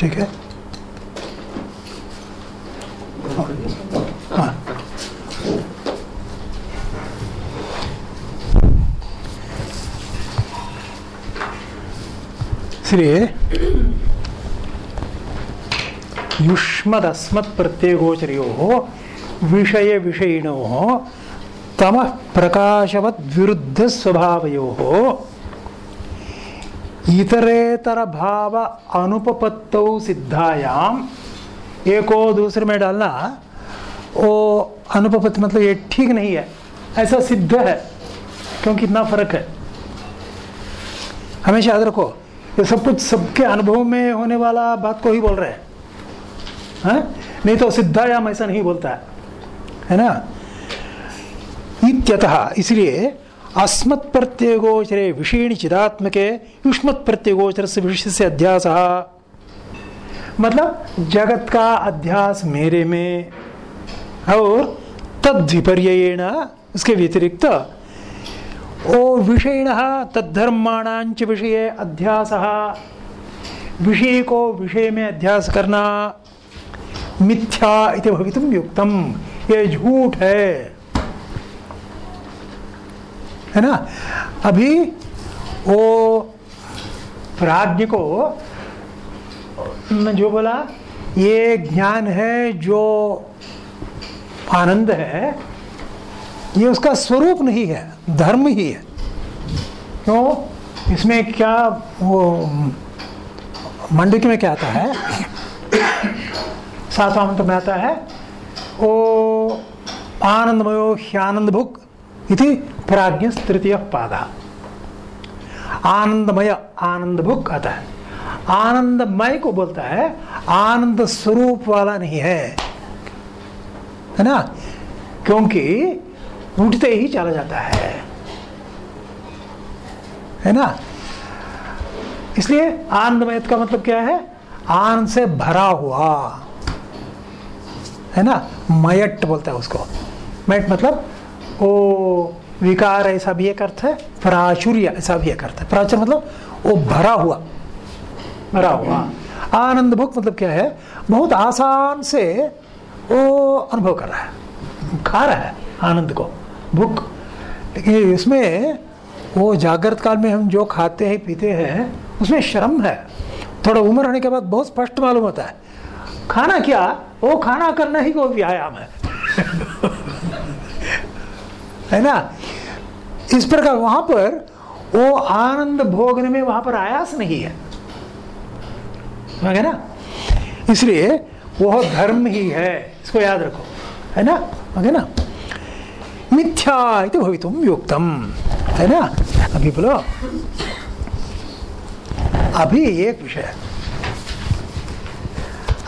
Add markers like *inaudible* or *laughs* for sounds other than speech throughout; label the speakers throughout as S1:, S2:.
S1: ठीक है। हाँ। युष्मदस्मत् प्रत्येगोचरियो विषय विषयिणो, तम प्रकाशवत विरुद्ध स्वभावयो इतरेतर भाव अनुपपत्तौ सिद्धायाम। एक दूसरे में डालना वो अनुपपत्त मतलब ये ठीक नहीं है, ऐसा सिद्ध है, क्योंकि इतना फ़र्क है। हमेशा याद रखो, ये सब कुछ सबके अनुभव में होने वाला बात को ही बोल रहे हैं। है? नहीं तो सिद्धायाम ऐसा नहीं बोलता है। है ना? इत्यतः, इसलिए अस्मत् प्रत्येगोचरे विषयणी चिदात्मके, युष्मत् प्रत्येगोचर से विषय से अध्यास। मतलब जगत का अध्यास मेरे में, और तद विपर्यण उसके व्यतिरिक्त, ओ विषयण तद्धर्माणांच विषय अध्यास। विषय को विषय में अध्यास करना मिथ्या इति भवितुम युक्तम। ये झूठ है। है ना? अभी वो प्राज्ञ को जो बोला, ये ज्ञान है जो आनंद है, ये उसका स्वरूप नहीं है, धर्म ही है। क्यों? तो इसमें क्या वो मंडकी में क्या आता है? सातवां में आता है, ओ आनंदमयो ह्यानंद भुक इति प्राज्ञ तृतीय पादा। आनंदमय आनंद भुक आता है आनंदमय को बोलता है आनंद स्वरूप वाला नहीं है। है ना? क्योंकि उठते ही चला जाता है। है ना? इसलिए आनंदमय का मतलब क्या है? आनंद से भरा हुआ। है ना? मयट बोलता है उसको। मयट मतलब वो विकार ऐसा भी एक अर्थ है, प्राचुर्य ऐसा भी एक अर्थ है। प्राचुर्य मतलब वो भरा हुआ। भरा हुआ। आनंद भुक मतलब क्या है? बहुत आसान से वो अनुभव कर रहा है। खा रहा है आनंद को, भूख। लेकिन इसमें, वो जागृत काल में हम जो खाते हैं, पीते हैं, उसमें श्रम है। थोड़ा उम्र होने के बाद बहुत स्पष्ट मालूम होता है। खाना क्या? वो खाना करना ही को व्यायाम है। *laughs* है ना? इस प्रकार वहाँ पर वो आनंद भोगने में वहाँ पर आयास नहीं है। ना? इसलिए वह धर्म ही है, इसको याद रखो। है ना? ओके ना? मिथ्या इति भवितुम युक्तम। है ना? अभी बोलो। अभी एक विषय।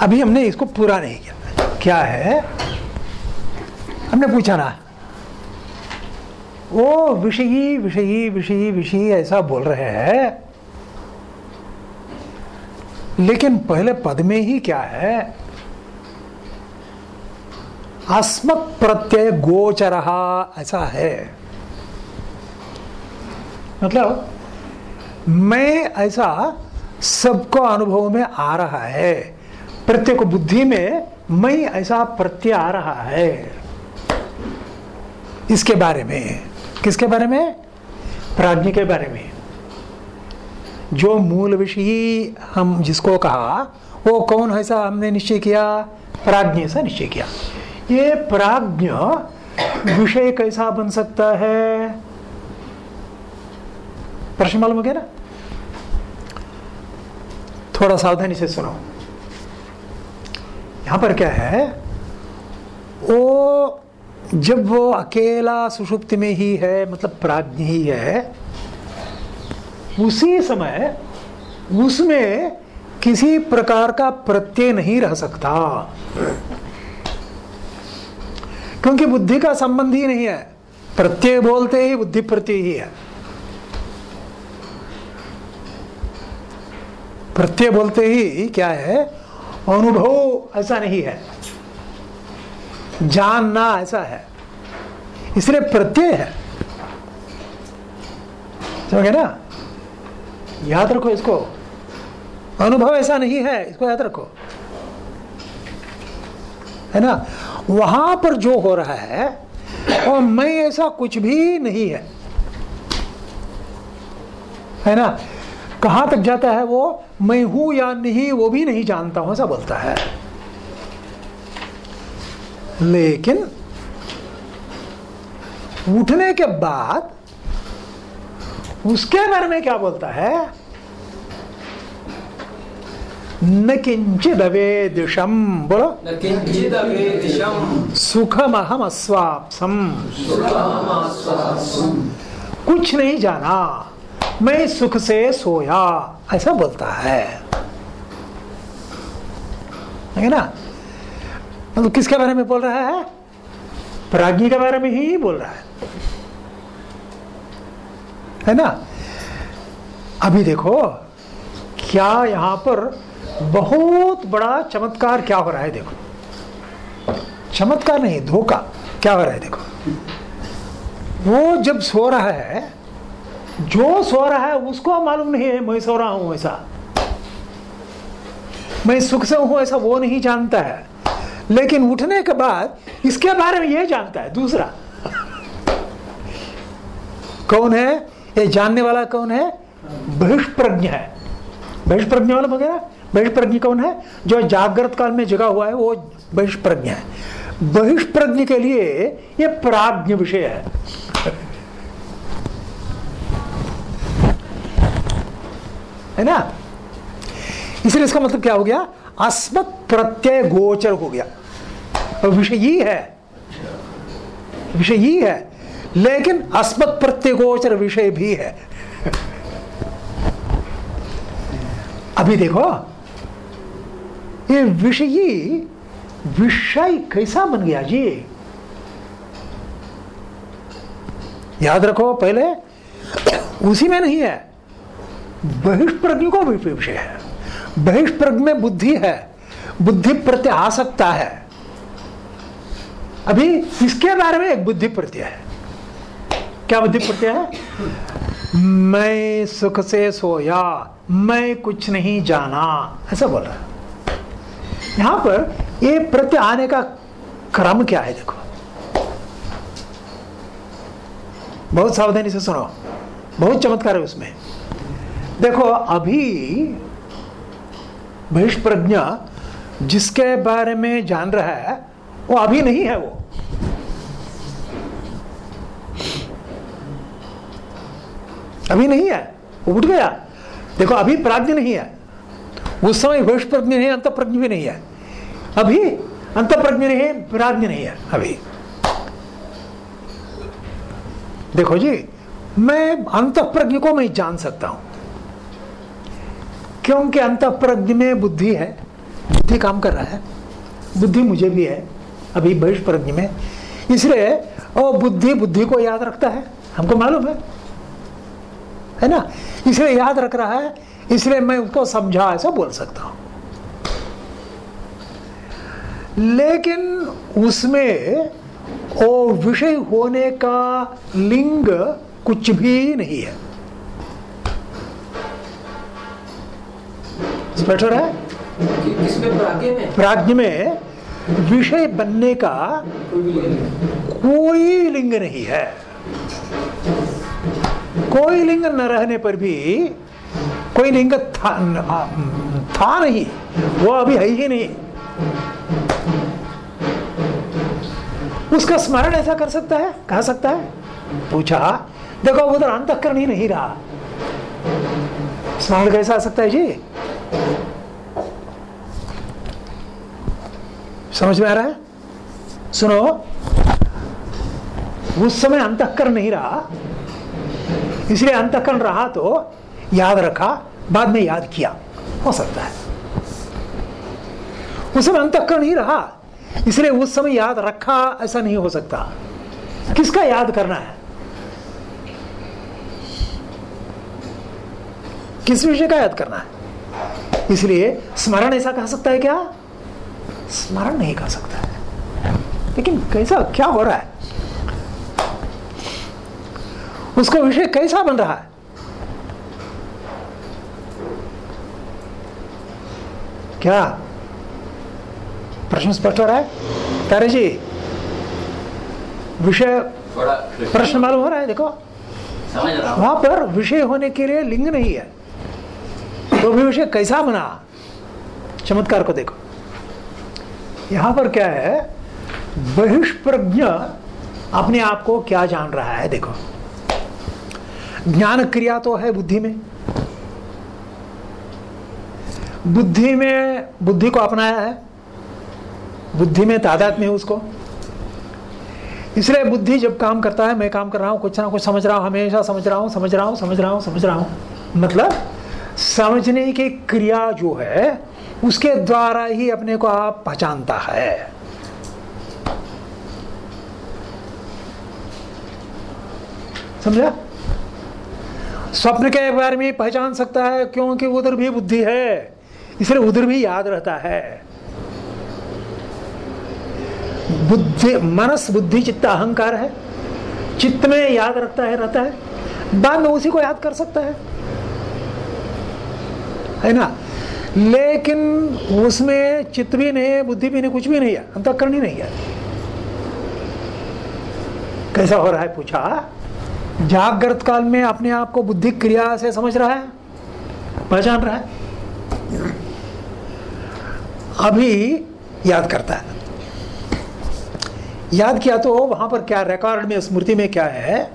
S1: अभी हमने इसको पूरा नहीं किया। क्या है? हमने पूछा ना। वो विषयी विषयी विषयी विषयी ऐसा बोल रहे हैं। लेकिन पहले पद में ही क्या है? अस्मत् प्रत्यय गोचर, ऐसा है। मतलब मैं ऐसा सबको अनुभव में आ रहा है। प्रत्येक बुद्धि में मैं ऐसा प्रत्यय आ रहा है। इसके बारे में। किसके बारे में? प्राज्ञ के बारे में। जो मूल विषय हम जिसको कहा, वो कौन ऐसा हमने निश्चय किया? प्राज्ञ से निश्चय किया। ये प्राज्ञ विषय कैसा बन सकता है? प्रश्न मालूम हो गया ना? थोड़ा सावधानी से सुनो। यहाँ पर क्या है? वो जब वो अकेला सुषुप्ति में ही है मतलब प्राज्ञ ही है, उसी समय उसमें किसी प्रकार का प्रत्यय नहीं रह सकता। क्योंकि बुद्धि का संबंध ही नहीं है। प्रत्यय बोलते ही बुद्धि प्रत्यय ही है। प्रत्यय बोलते ही क्या है? अनुभव ऐसा नहीं है। जानना ऐसा है। इसलिए प्रत्यय है। समझे ना? याद रखो इसको। अनुभव ऐसा नहीं है, इसको याद रखो। है ना? वहाँ पर जो हो रहा है, और मैं ऐसा कुछ भी नहीं है। है ना? कहाँ तक जाता है वो? मैं हूँ या नहीं, वो भी नहीं जानता हूँ, ऐसा बोलता है। लेकिन उठने के बाद उसके बारे में क्या बोलता है? न किंचित अवेदिशम बोलो।
S2: न किंचित अवेदिशम।
S1: सुखम अहम अस्वापसम। कुछ नहीं जाना मैं सुख से सोया ऐसा बोलता है। ना? मतलब किसके बारे में बोल रहा है? प्राज्ञी के बारे में ही बोल रहा है। है ना? अभी देखो, क्या यहाँ पर बहुत बड़ा चमत्कार क्या हो रहा है देखो। चमत्कार नहीं, धोखा क्या हो रहा है देखो। वो जब सो रहा है, जो सो रहा है उसको मालूम नहीं है, मैं सो रहा हूँ ऐसा। मैं सुख से हूँ ऐसा वो नहीं जानता है। लेकिन उठने के बाद इसके बारे में ये जानता है, दूसरा। कौन है? ये जानने वाला कौन है? बहिष्प्रज्ञ है। बहिष्प्रज्ञ वाला वगैरह बहिष्प्रज्ञ कौन है? जो जागृत काल में जगा हुआ है, वो बहिष्प्रज्ञ है। बहिष्प्रज्ञ के लिए ये प्राज्ञ विषय है। है ना? इसलिए इसका मतलब क्या हो गया? अस्मत् प्रत्यय गोचर हो गया। विषय ही है। विषय ही है। लेकिन अस्मत् प्रत्यय गोचर विषय भी है। अभी देखो, ये विषयी विषय कैसा बन गया जी? याद रखो, पहले उसी में नहीं है। बहिष्प्रज्ञ को विषय है। बहिष्प्रज्ञ में बुद्धि है। बुद्धि प्रत्यय आ सकता है। अभी इसके बारे में एक बुद्धि प्रत्यय है? क्या बुद्धि प्रत्यय है? मैं सुख से सोया, मैं कुछ नहीं जाना। ऐसा बोल रहा है। यहाँ पर ये प्रत्यय आने का क्रम क्या है देखो। बहुत सावधानी से सुनो। बहुत चमत्कार है उसमें। देखो, अभी बहिष्प्रज्ञा जिसके बारे में जान रहा है वो अभी नहीं है वो। अभी नहीं है। वो उठ गया। देखो, अभी प्राज्ञ नहीं है। उस समय बहिष्प्रज्ञ नहीं अंत प्रज्ञ भी नहीं है। अभी अंत प्रज्ञ नहीं है, प्राज्ञ नहीं है, अभी। देखो जी, मैं अंत प्रज्ञ को मैं जान सकता हूँ। क्योंकि अंत प्रज्ञ में बुद्धि है। बुद्धि काम कर रहा है। बुद्धि मुझे भी है। अभी बहिष्प्रज्ञ में। इसलिए और बुद्धि बुद्धि को याद रखता है। हमको मालूम है। है ना? इसलिए याद रख रहा है। इसलिए मैं उसको समझा ऐसा बोल सकता हूँ। लेकिन उसमें वो विषय होने का लिंग कुछ भी नहीं है। स्पष्ट हो रहा। है
S2: प्राज्ञ में?
S1: प्राज्ञ में विषय बनने का
S2: कोई
S1: लिंग नहीं है। कोई लिंग न रहने पर भी कोई लिंग था, था नहीं वो अभी है ही नहीं। उसका स्मरण ऐसा कर सकता है? कह सकता है? पूछा देखो उधर अंतकरण ही नहीं रहा। स्मरण कैसा आ सकता है जी? समझ में आ रहा है? सुनो। उस समय अंतकरण नहीं रहा। इसलिए अंतकरण रहा तो याद रखा, बाद में याद किया। हो सकता है। उस समय अंतकरण नहीं रहा। इसलिए उस समय याद रखा ऐसा नहीं हो सकता। किसका याद करना है? किस विषय का याद करना है? इसलिए स्मरण ऐसा कह सकता है क्या? स्मरण नहीं कर सकता है। लेकिन कैसा क्या हो रहा है? उसका विषय कैसा बन रहा है? क्या प्रश्न स्पष्ट हो रहा है? तारे जी विषय प्रश्न मालूम हो रहा है? देखो। वहाँ पर विषय होने के लिए लिंग नहीं है। तो भी विषय कैसा बना? चमत्कार को देखो। यहाँ पर क्या है? बहिष्प्रज्ञ अपने आप को क्या जान रहा है? देखो। ज्ञान क्रिया तो है बुद्धि में। बुद्धि में, बुद्धि को अपनाया है। बुद्धि में तादाद में उसको। इसलिए बुद्धि जब काम करता है, मैं काम कर रहा हूँ, कुछ ना कुछ समझ रहा हूँ, हमेशा समझ रहा हूँ, समझ रहा हूँ, समझ रहा हूँ, समझ रहा हूँ। मतलब समझने की क्रिया जो है उसके द्वारा ही अपने को आप पहचानता है। समझा? स्वप्न के बारे में पहचान सकता है, क्योंकि उधर भी बुद्धि है। इसलिए उधर भी याद रहता है। बुद्धि, मनस, बुद्धि, चित्त, अहंकार है। चित्त में याद रखता है, रहता है। बाद में उसी को याद कर सकता है। है ना? लेकिन उसमें चित्त भी नहीं है, बुद्धि भी नहीं, कुछ भी नहीं है। अंतकरण ही नहीं है। कैसा हो रहा है पूछा? जागृत काल में अपने आप को बुद्धि क्रिया से समझ रहा है? पहचान रहा है? अभी याद करता है। याद किया तो वहाँ पर क्या रिकॉर्ड में, स्मृति में क्या है?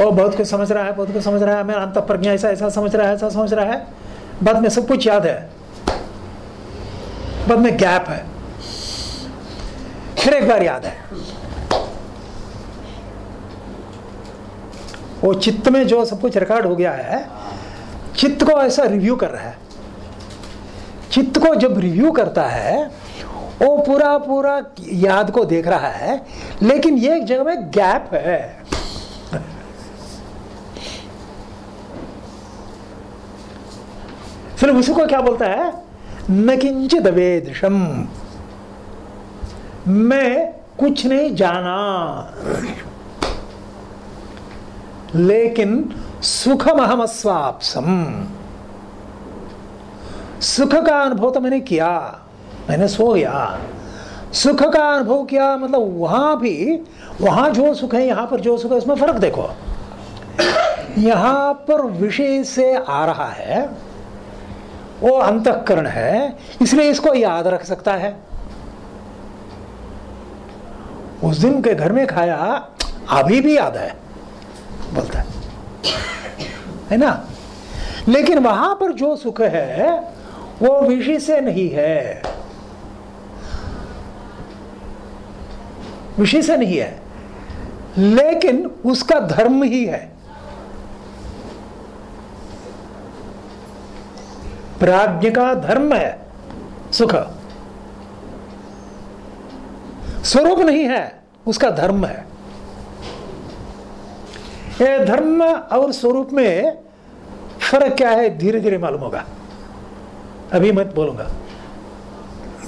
S1: और बहुत कुछ समझ रहा है, बहुत कुछ समझ रहा है। मैं अंत प्रज्ञा ऐसा ऐसा समझ रहा है, ऐसा समझ रहा है। बाद में सब कुछ याद है। बाद में गैप है। फिर एक बार याद है। वो चित्त में जो सब कुछ रिकॉर्ड हो गया है, चित्त को ऐसा रिव्यू कर रहा है। चित्त को जब रिव्यू करता है, वो पूरा पूरा याद को देख रहा है, लेकिन ये एक जगह में गैप है। फिर उसी को क्या बोलता है? न किंचित वेदशम। मैं कुछ नहीं जाना। लेकिन सुखम अहम स्वापसम सुख का अनुभव तो मैंने किया। मैंने सो गया। सुख का अनुभव किया मतलब वहाँ भी, वहाँ जो सुख है, यहाँ पर जो सुख है, उसमें फ़र्क देखो। यहाँ पर विषय से आ रहा है। वो अंतकरण है, इसलिए इसको याद रख सकता है। उस दिन के घर में खाया, अभी भी याद है, बोलता है। है ना? लेकिन वहाँ पर जो सुख है, वो विषय से नहीं है। विषय से नहीं है, लेकिन उसका धर्म ही है। प्राज्ञ का धर्म है। सुख। स्वरूप नहीं है, उसका धर्म है। ये धर्म और स्वरूप में फ़र्क क्या है धीरे धीरे मालूम होगा। अभी मत बोलूँगा।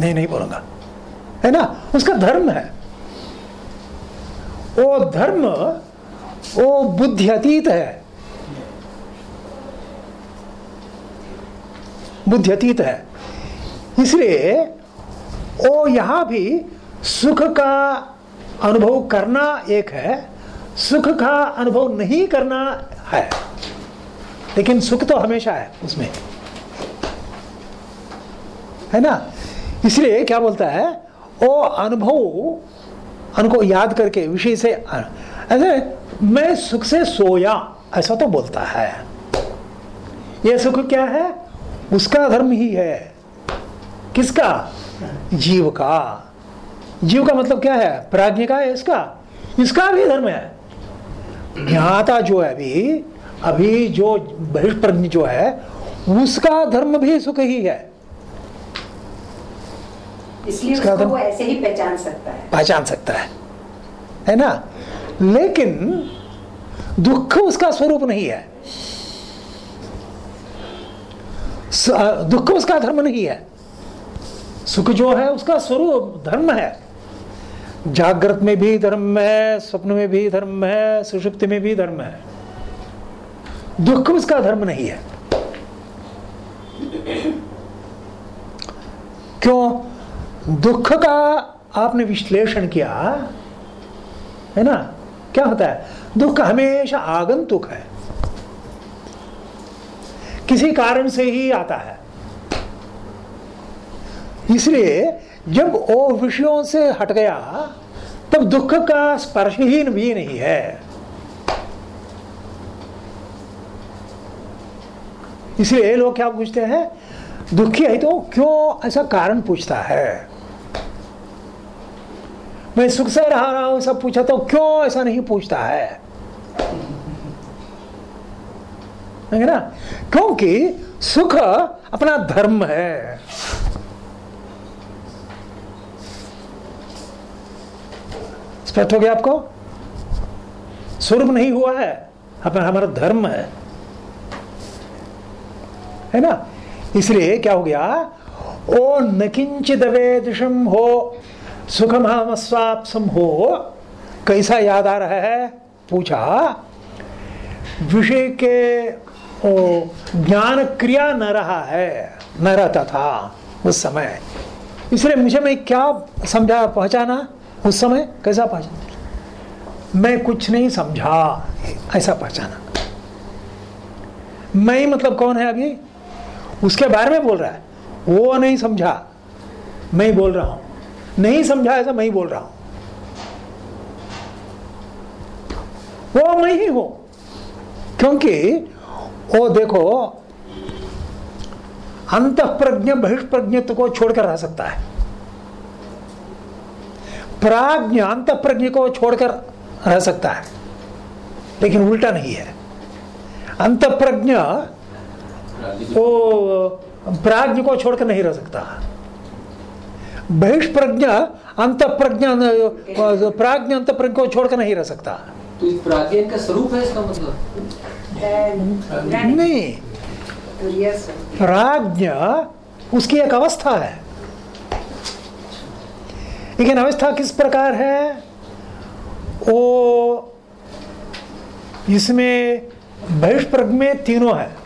S1: नहीं नहीं बोलूँगा। है ना? उसका धर्म है। वो धर्म वो बुद्धि अतीत है। बुद्धि अतीत है। इसलिए वो यहाँ भी सुख का अनुभव करना एक है, सुख का अनुभव नहीं करना है। लेकिन सुख तो हमेशा है उसमें। है ना? इसलिए क्या बोलता है वो अनुभव, उनको याद करके, विषय से, ऐसे, मैं सुख से सोया, ऐसा तो बोलता है। यह सुख क्या है? उसका धर्म ही है। किसका? जीव का। जीव का मतलब क्या है? प्राज्ञ का है इसका। इसका भी धर्म है। ज्ञाता जो है अभी अभी जो बहिष्प्रज्ञ जो है उसका धर्म भी सुख ही है।
S3: इसलिए उसको वो ऐसे ही पहचान सकता है।
S1: पहचान सकता है। है ना? लेकिन दुख उसका स्वरूप नहीं है स- अ, दुख उसका धर्म नहीं है। सुख जो है, उसका स्वरूप धर्म है। जागृत में भी धर्म है, स्वप्न में भी धर्म है, सुषुप्ति में भी धर्म है। दुख उसका धर्म नहीं है। क्यों? दुख का आपने विश्लेषण किया, है ना? क्या होता है? दुख हमेशा आगंतुक है। किसी कारण से ही आता है। इसलिए जब वो विषयों से हट गया, तब दुख का स्पर्शहीन भी नहीं है। इसलिए लोग क्या पूछते हैं, दुखी है तो क्यों ऐसा कारण पूछता है? मैं सुख से रह रहा हूँ, सब पूछा तो क्यों ऐसा नहीं पूछता है? है ना? क्योंकि सुख अपना धर्म है। स्पष्ट हो गया आपको? स्वरूप नहीं हुआ है, अपना हमारा धर्म है। है ना? इसलिए क्या हो गया? ओ न किंचित वेदम हो सुखम स्वापसम हो, कैसा याद आ रहा है? पूछा, विषय के ओ ज्ञान क्रिया न रहा है न रहता था उस समय। इसलिए मुझे मैं क्या समझा, पहचाना? उस समय कैसा पहचाना? मैं कुछ नहीं समझा, ऐसा पहचाना। मैं ही मतलब कौन है अभी? उसके बारे में बोल रहा है। वो नहीं समझा, मैं ही बोल रहा हूँ। नहीं समझा ऐसा मैं ही बोल रहा हूँ। वो मैं ही हूँ। क्योंकि वो देखो अंत प्रज्ञ बहिष्प्रज्ञत्व को छोड़कर रह सकता है। प्राज्ञ अंत प्रज्ञ को छोड़कर रह सकता है, लेकिन उल्टा नहीं है। अंत प्रज्ञ वो प्राज्ञ को छोड़कर नहीं रह सकता। बहिष्प्रज्ञ अंत प्रज्ञ प्राज्ञ अंत प्रज्ञ को छोड़कर नहीं रह सकता।
S2: तो इस प्राज्ञान का स्वरूप है इसका मतलब?
S1: नहीं। प्राज्ञ उसकी एक अवस्था है। लेकिन अवस्था किस प्रकार है? वो इसमें बहिष्प्रज्ञ में तीनों है।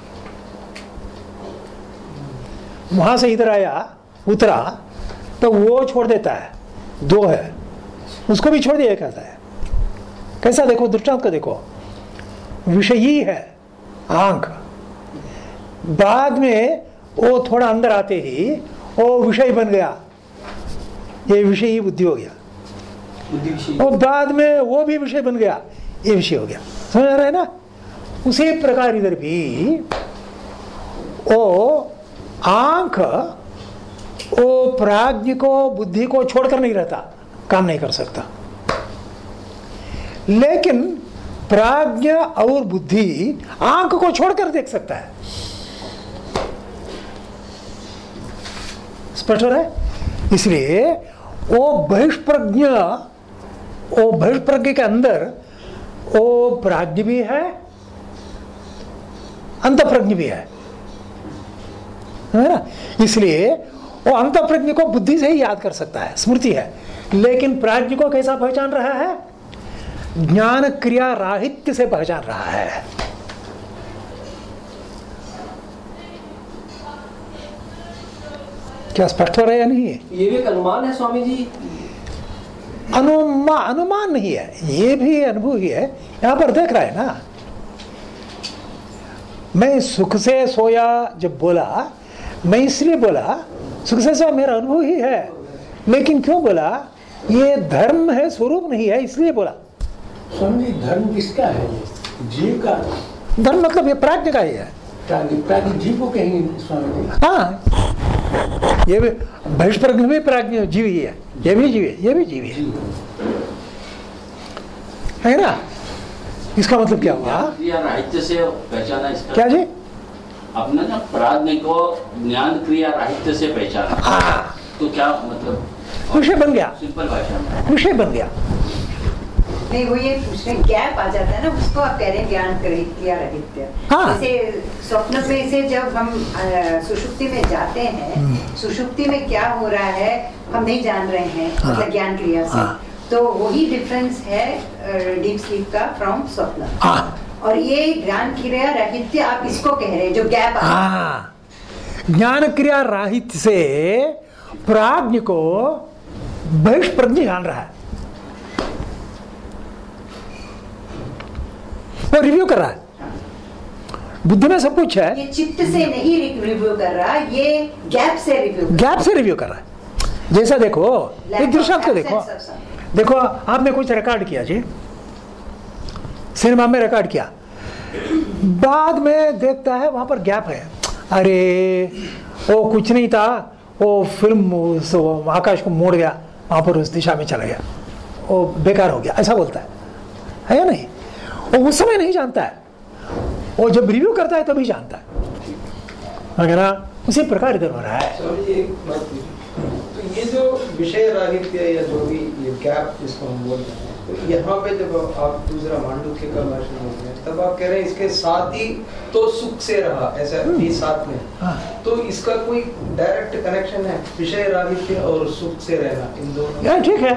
S1: वहाँ से इधर आया उतरा तो वो छोड़ देता है। दो है। उसको भी छोड़ दिया कहता है। कैसा देखो दृष्टांत का देखो। विषयी है आँख। बाद में वो थोड़ा अंदर आते ही वो विषय बन गया। ये विषय ही बुद्धि हो गया। और बाद में वो भी विषय बन गया ये विषय हो गया। समझ आ रहा है ना? उसी प्रकार इधर भी ओ आँख वो प्राज्ञ को बुद्धि को छोड़कर नहीं रहता काम नहीं कर सकता। लेकिन प्राज्ञ और बुद्धि आँख को छोड़कर देख सकता है। स्पष्ट हो रहा है? इसलिए वो बहिष्प्रज्ञ वो बहिष्प्रज्ञ के अंदर वो प्राज्ञ भी है अंत प्रज्ञ भी है। ना? इसलिए वो अंत प्रज्ञ को बुद्धि से ही याद कर सकता है, स्मृति है। लेकिन प्राज्ञ को कैसा पहचान रहा है? ज्ञान क्रिया राहित्य से पहचान रहा है। क्या स्पष्ट हो रहा है या नहीं?
S2: ये भी अनुमान है स्वामी जी।
S1: अनुमान अनुमान नहीं है। ये भी अनुभव ही है। यहाँ पर देख रहा है ना। मैं सुख से सोया जब बोला मैं इसलिए बोला सुख से सोया मेरा अनुभव ही है। लेकिन क्यों बोला? ये धर्म है स्वरूप नहीं है इसलिए बोला।
S4: स्वामी धर्म किसका है ये? जीव का?
S1: धर्म मतलब ये प्राज्ञ का ही है।
S4: जीव को कहेंगे स्वामी
S1: हाँ। ये भी बहिष्प्रज्ञ भी प्राज्ञ जीव ही है। ये भी जीव है ये भी जीव है है। ना? इसका मतलब क्या हुआ?
S5: क्रिया राहित्य से पहचाना इसका।
S1: क्या जी?
S5: अपने ना प्राज्ञ को ज्ञान क्रिया राहित्य से पहचाना।
S1: हाँ।
S5: तो क्या मतलब?
S1: विषय बन गया।
S5: सिंपल भाषा में।
S1: विषय बन गया।
S3: नहीं वो ये पूछ गैप आ जाता है ना उसको आप कह रहे हैं ज्ञान क्रिया रहित
S1: हाँ।
S3: जैसे स्वप्न में से जब हम सुषुप्ति में जाते हैं सुषुप्ति में क्या हो रहा है हम नहीं जान रहे हैं
S1: हाँ।
S3: मतलब ज्ञान क्रिया से।
S1: हाँ।
S3: तो वही डिफरेंस है डीप स्लीप का फ्रॉम स्वप्न।
S1: हाँ।
S3: और ये ज्ञान क्रिया राहित्य आप इसको कह रहे हैं जो गैप
S1: हाँ। ज्ञान क्रिया राहित्य से प्राज्ञ को बहिष्प्रज्ञ जान रहा है। वो रिव्यू कर रहा है। बुद्धि में सब कुछ है।
S3: ये चित्त से नहीं रिव्यू कर रहा ये गैप से रिव्यू
S1: गैप से रिव्यू कर रहा है। जैसा देखो एक दृष्टांत को देखो। देखो आपने कुछ रिकॉर्ड किया जी। सिनेमा में रिकॉर्ड किया। बाद में देखता है वहाँ पर गैप है। अरे वो कुछ नहीं था। वो फ़िल्म आकाश को मोड़ गया। वहाँ पर उस दिशा में चला गया। वो बेकार हो गया। ऐसा बोलता है। है या नहीं? वो उस समय नहीं जानता है। वो जब रिव्यू करता है तभी जानता है। वगैरह उसी प्रकार इधर हो रहा है।
S6: तो ये जो विषय राहित्य या जो भी ये गैप जिसको हम बोल रहे हैं तो यहाँ पे जब आप दूसरा मांडुक्य का भाषण बोलते हैं तब आप कह रहे हैं इसके साथ ही तो सुख से रहा ऐसा भी साथ में।
S1: हाँ।
S6: तो इसका कोई डायरेक्ट कनेक्शन है विषय राहित्य और सुख से रहना इन दोनों
S1: ठीक है।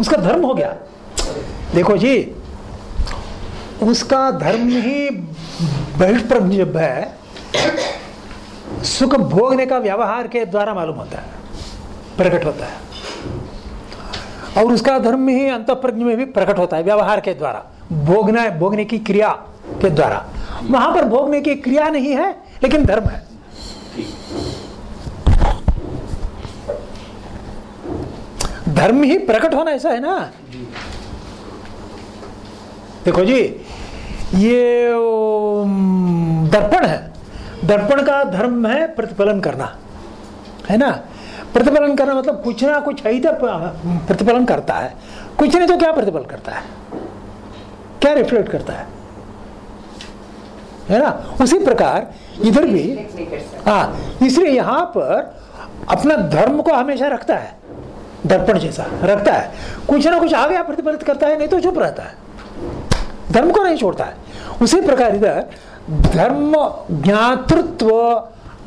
S1: उसका धर्म हो गया। देखो जी उसका धर्म ही बहिष्प्रज्ञ है, सुख भोगने का व्यवहार के द्वारा मालूम होता है, प्रकट होता है। और उसका धर्म ही अंत प्रज्ञ में भी प्रकट होता है, व्यवहार के द्वारा, भोगना, भोगने की क्रिया के द्वारा। वहाँ पर भोगने की क्रिया नहीं है, लेकिन धर्म है। धर्म ही प्रकट होना ऐसा है ना? देखो जी ये दर्पण है। दर्पण का धर्म है प्रतिफलन करना। है ना? प्रतिफलन करना मतलब कुछ ना कुछ है ही तो प्रतिफलन करता है। कुछ नहीं तो क्या प्रतिफल करता है? क्या रिफ्लेक्ट करता है? है ना? उसी प्रकार इधर भी हाँ इसलिए यहाँ पर अपना धर्म को हमेशा रखता है। दर्पण जैसा रखता है। कुछ ना कुछ आ गया प्रतिफलित करता है नहीं तो चुप रहता है। धर्म को नहीं छोड़ता है। उसी प्रकार इधर धर्म ज्ञातृत्व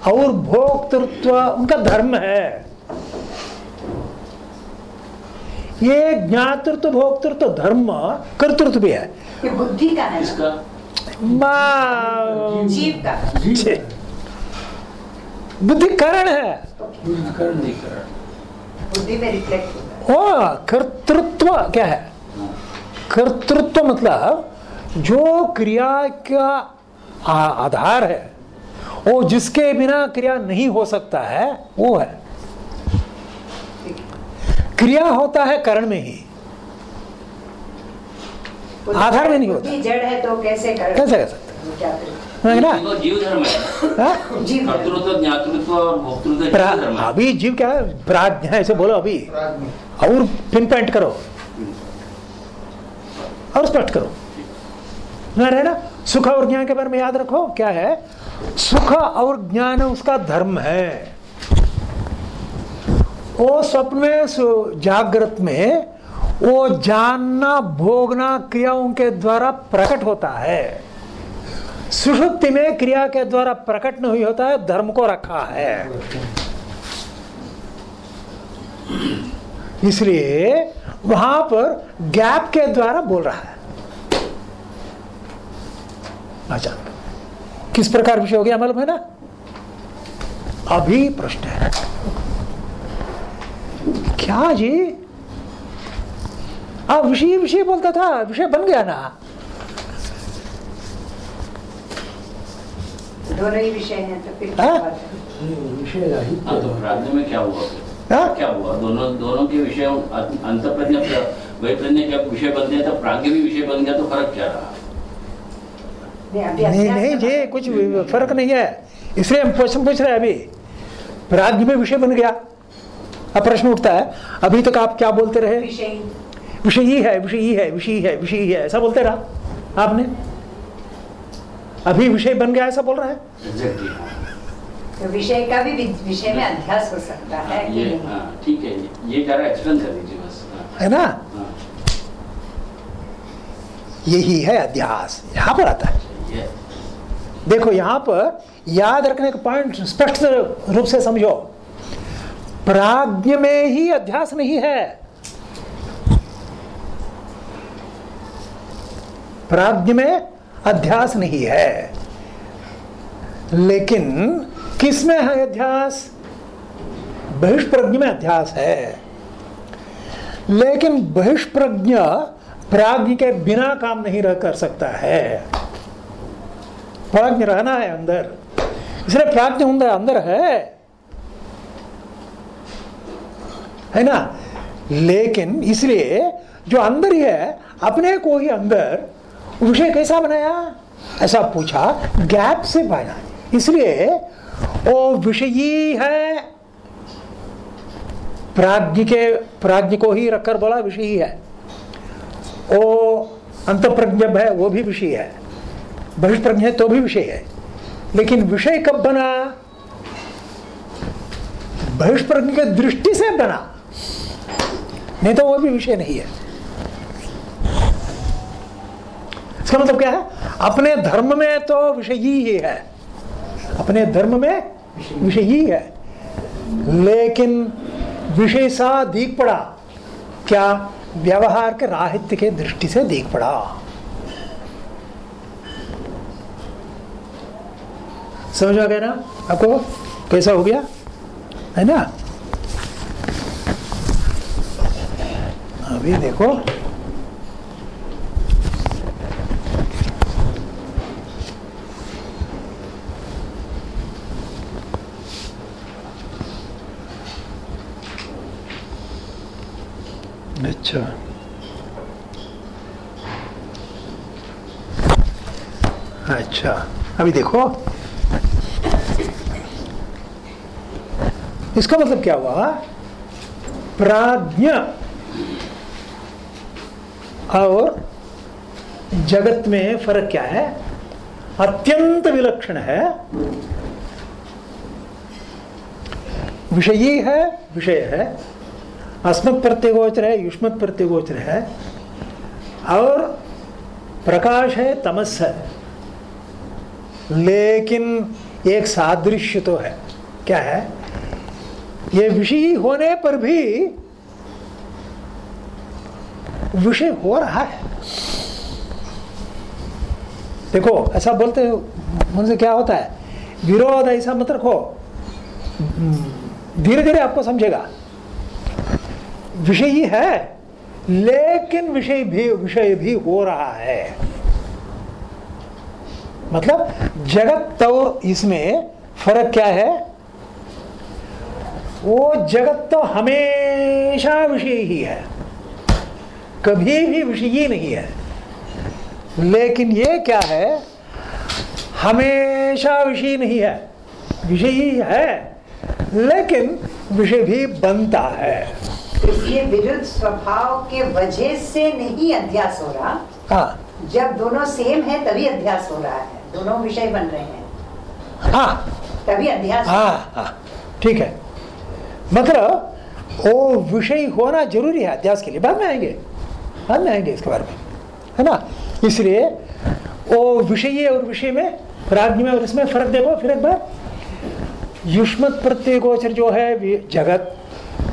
S1: और भोक्तृत्व उनका धर्म है। ये ज्ञातृत्व भोक्तृत्व धर्म कर्तृत्व भी है।
S3: ये बुद्धि का है।
S5: इसका
S3: जीव का।
S1: बुद्धि कारण है।
S3: बुद्धि में रिफ्लेक्ट होता है।
S1: ओ कर्तृत्व क्या है? कर्तृत्व मतलब जो क्रिया का आधार है वो जिसके बिना क्रिया नहीं हो सकता है वो है। क्रिया होता है करण में ही। आधार में नहीं होता।
S3: जड़ है तो कैसे कर
S1: कैसे कर सकते
S3: क्या
S1: ना?
S5: तो जीव धर्म है।
S1: हाँ?
S3: जीव है।
S5: कर्तृत्व ज्ञातृत्व और भोक्तृत्व जीव
S1: प्रा-
S5: धर्म
S1: अभी जीव क्या है? प्राज्ञ ऐसे बोलो अभी। और पिन पॉइंट करो। और स्पष्ट करो। ना रहे ना सुख और ज्ञान के बारे में याद रखो, क्या है? सुख और ज्ञान उसका धर्म है। वो स्वप्न में जागृत में वो जानना, भोगना क्रियाओं के द्वारा प्रकट होता है। सुषुप्ति में क्रिया के द्वारा प्रकट नहीं होता है, धर्म को रखा है। इसलिए वहाँ पर गैप के द्वारा बोल रहा है। अच्छा किस प्रकार विषय हो गया मालूम है ना? अभी प्रश्न है। क्या जी आप विषय विषय बोलता था विषय बन गया ना।
S3: दोनों ही विषय हैं तो फिर क्या
S1: हाँ?
S3: है?
S4: विषय राहित्य
S5: हाँ तो में क्या हुआ?
S1: हाँ?
S5: क्या हुआ? दोनों दोनों के विषय अंत प्रज्ञ वही प्रज्ञ के विषय बन गया तो प्राज्ञ भी विषय बन गया तो फ़र्क क्या रहा?
S3: नहीं
S1: नहीं जी कुछ फ़र्क नहीं है। इसलिए हम प्रश्न पूछ रहे हैं अभी। प्राग्ञ में विषय बन गया। अब प्रश्न उठता है अभी तक आप क्या बोलते रहे?
S3: विषय।
S1: विषय ही है विषय ही है विषय ही है विषय ही है ऐसा बोलते रहा आपने? अभी विषय बन गया ऐसा बोल रहा है?
S3: तो विषय का भी विषय में अध्यास हो सकता है
S5: ये हाँ ठीक है ये रहा एक्सप्लेन कर दीजिए बस हाँ,
S1: है ना?
S5: हाँ,
S1: यही है अध्यास यहाँ पर आता है। देखो यहाँ पर याद रखने का पॉइंट स्पष्ट रूप से समझो। प्राज्ञ में ही अध्यास नहीं है। प्राज्ञ में अध्यास नहीं है। लेकिन किसमें है अध्यास? बहिष्प्रज्ञ में अध्यास है। लेकिन बहिष्प्रज्ञ प्राज्ञ के बिना काम नहीं रह कर सकता है। प्राज्ञ रहना है अंदर। इसलिए प्राज्ञ अंदर अंदर है। है ना? लेकिन इसलिए जो अंदर ही है, अपने को ही अंदर विषय कैसा बनाया? ऐसा पूछा, गैप से बना इसलिए वो विषयी है। प्राज्ञ के, प्राज्ञ को ही रखकर बोला विषयी है। वो अंत प्रज्ञ है, वो भी विषय है। बहिष्प्रज्ञ है तो भी विषय है। लेकिन विषय कब बना? बहिष्प्रज्ञ के दृष्टि से बना। नहीं तो वो भी विषय नहीं है। इसका मतलब क्या है? अपने धर्म में तो विषय ही है। अपने धर्म में विषय ही। है लेकिन विषय सा दीख पड़ा। क्या व्यवहार के राहित्य के दृष्टि से दीख पड़ा? समझ आ गया ना? आपको कैसा हो गया? है ना? अभी देखो। अच्छा। अच्छा। अभी देखो। इसका मतलब क्या हुआ? प्राज्ञ। और जगत में फ़र्क क्या है? अत्यंत विलक्षण है। विषयी है, विषय है। अस्मत् प्रत्यगोचर है युष्मत प्रत्यगोचर है और प्रकाश है, तमस है। लेकिन एक सादृश्य तो है। क्या है? ये विषय होने पर भी विषय हो रहा है। देखो, ऐसा बोलते मुझसे क्या होता है? विरोध ऐसा मत रखो। धीरे धीरे आपको समझेगा। विषय ही है, लेकिन विषय भी विषय भी हो रहा है। मतलब जगत और इसमें फ़र्क क्या है? वो जगत तो हमेशा विषय ही है। कभी भी विषय ही नहीं है। लेकिन ये क्या है? हमेशा विषय नहीं है। विषय ही है, लेकिन विषय भी बनता है।
S3: इसलिए विरुद्ध स्वभाव के वजह से नहीं अध्यास हो रहा।
S1: हाँ।
S3: जब दोनों सेम है तभी अध्यास हो रहा है। दोनों विषय बन रहे हैं।
S1: हाँ।
S3: तभी अध्यास
S1: हाँ हाँ ठीक है। मतलब वो विषय होना ज़रूरी है अध्यास के लिए। बाद में आएँगे। बाद में आएँगे इसके बारे में। है ना? इसलिए वो विषय और विषय में प्राज्ञ में और इसमें फ़र्क देखो। फिर एक बार युष्मत प्रत्यय गोचर जो है जगत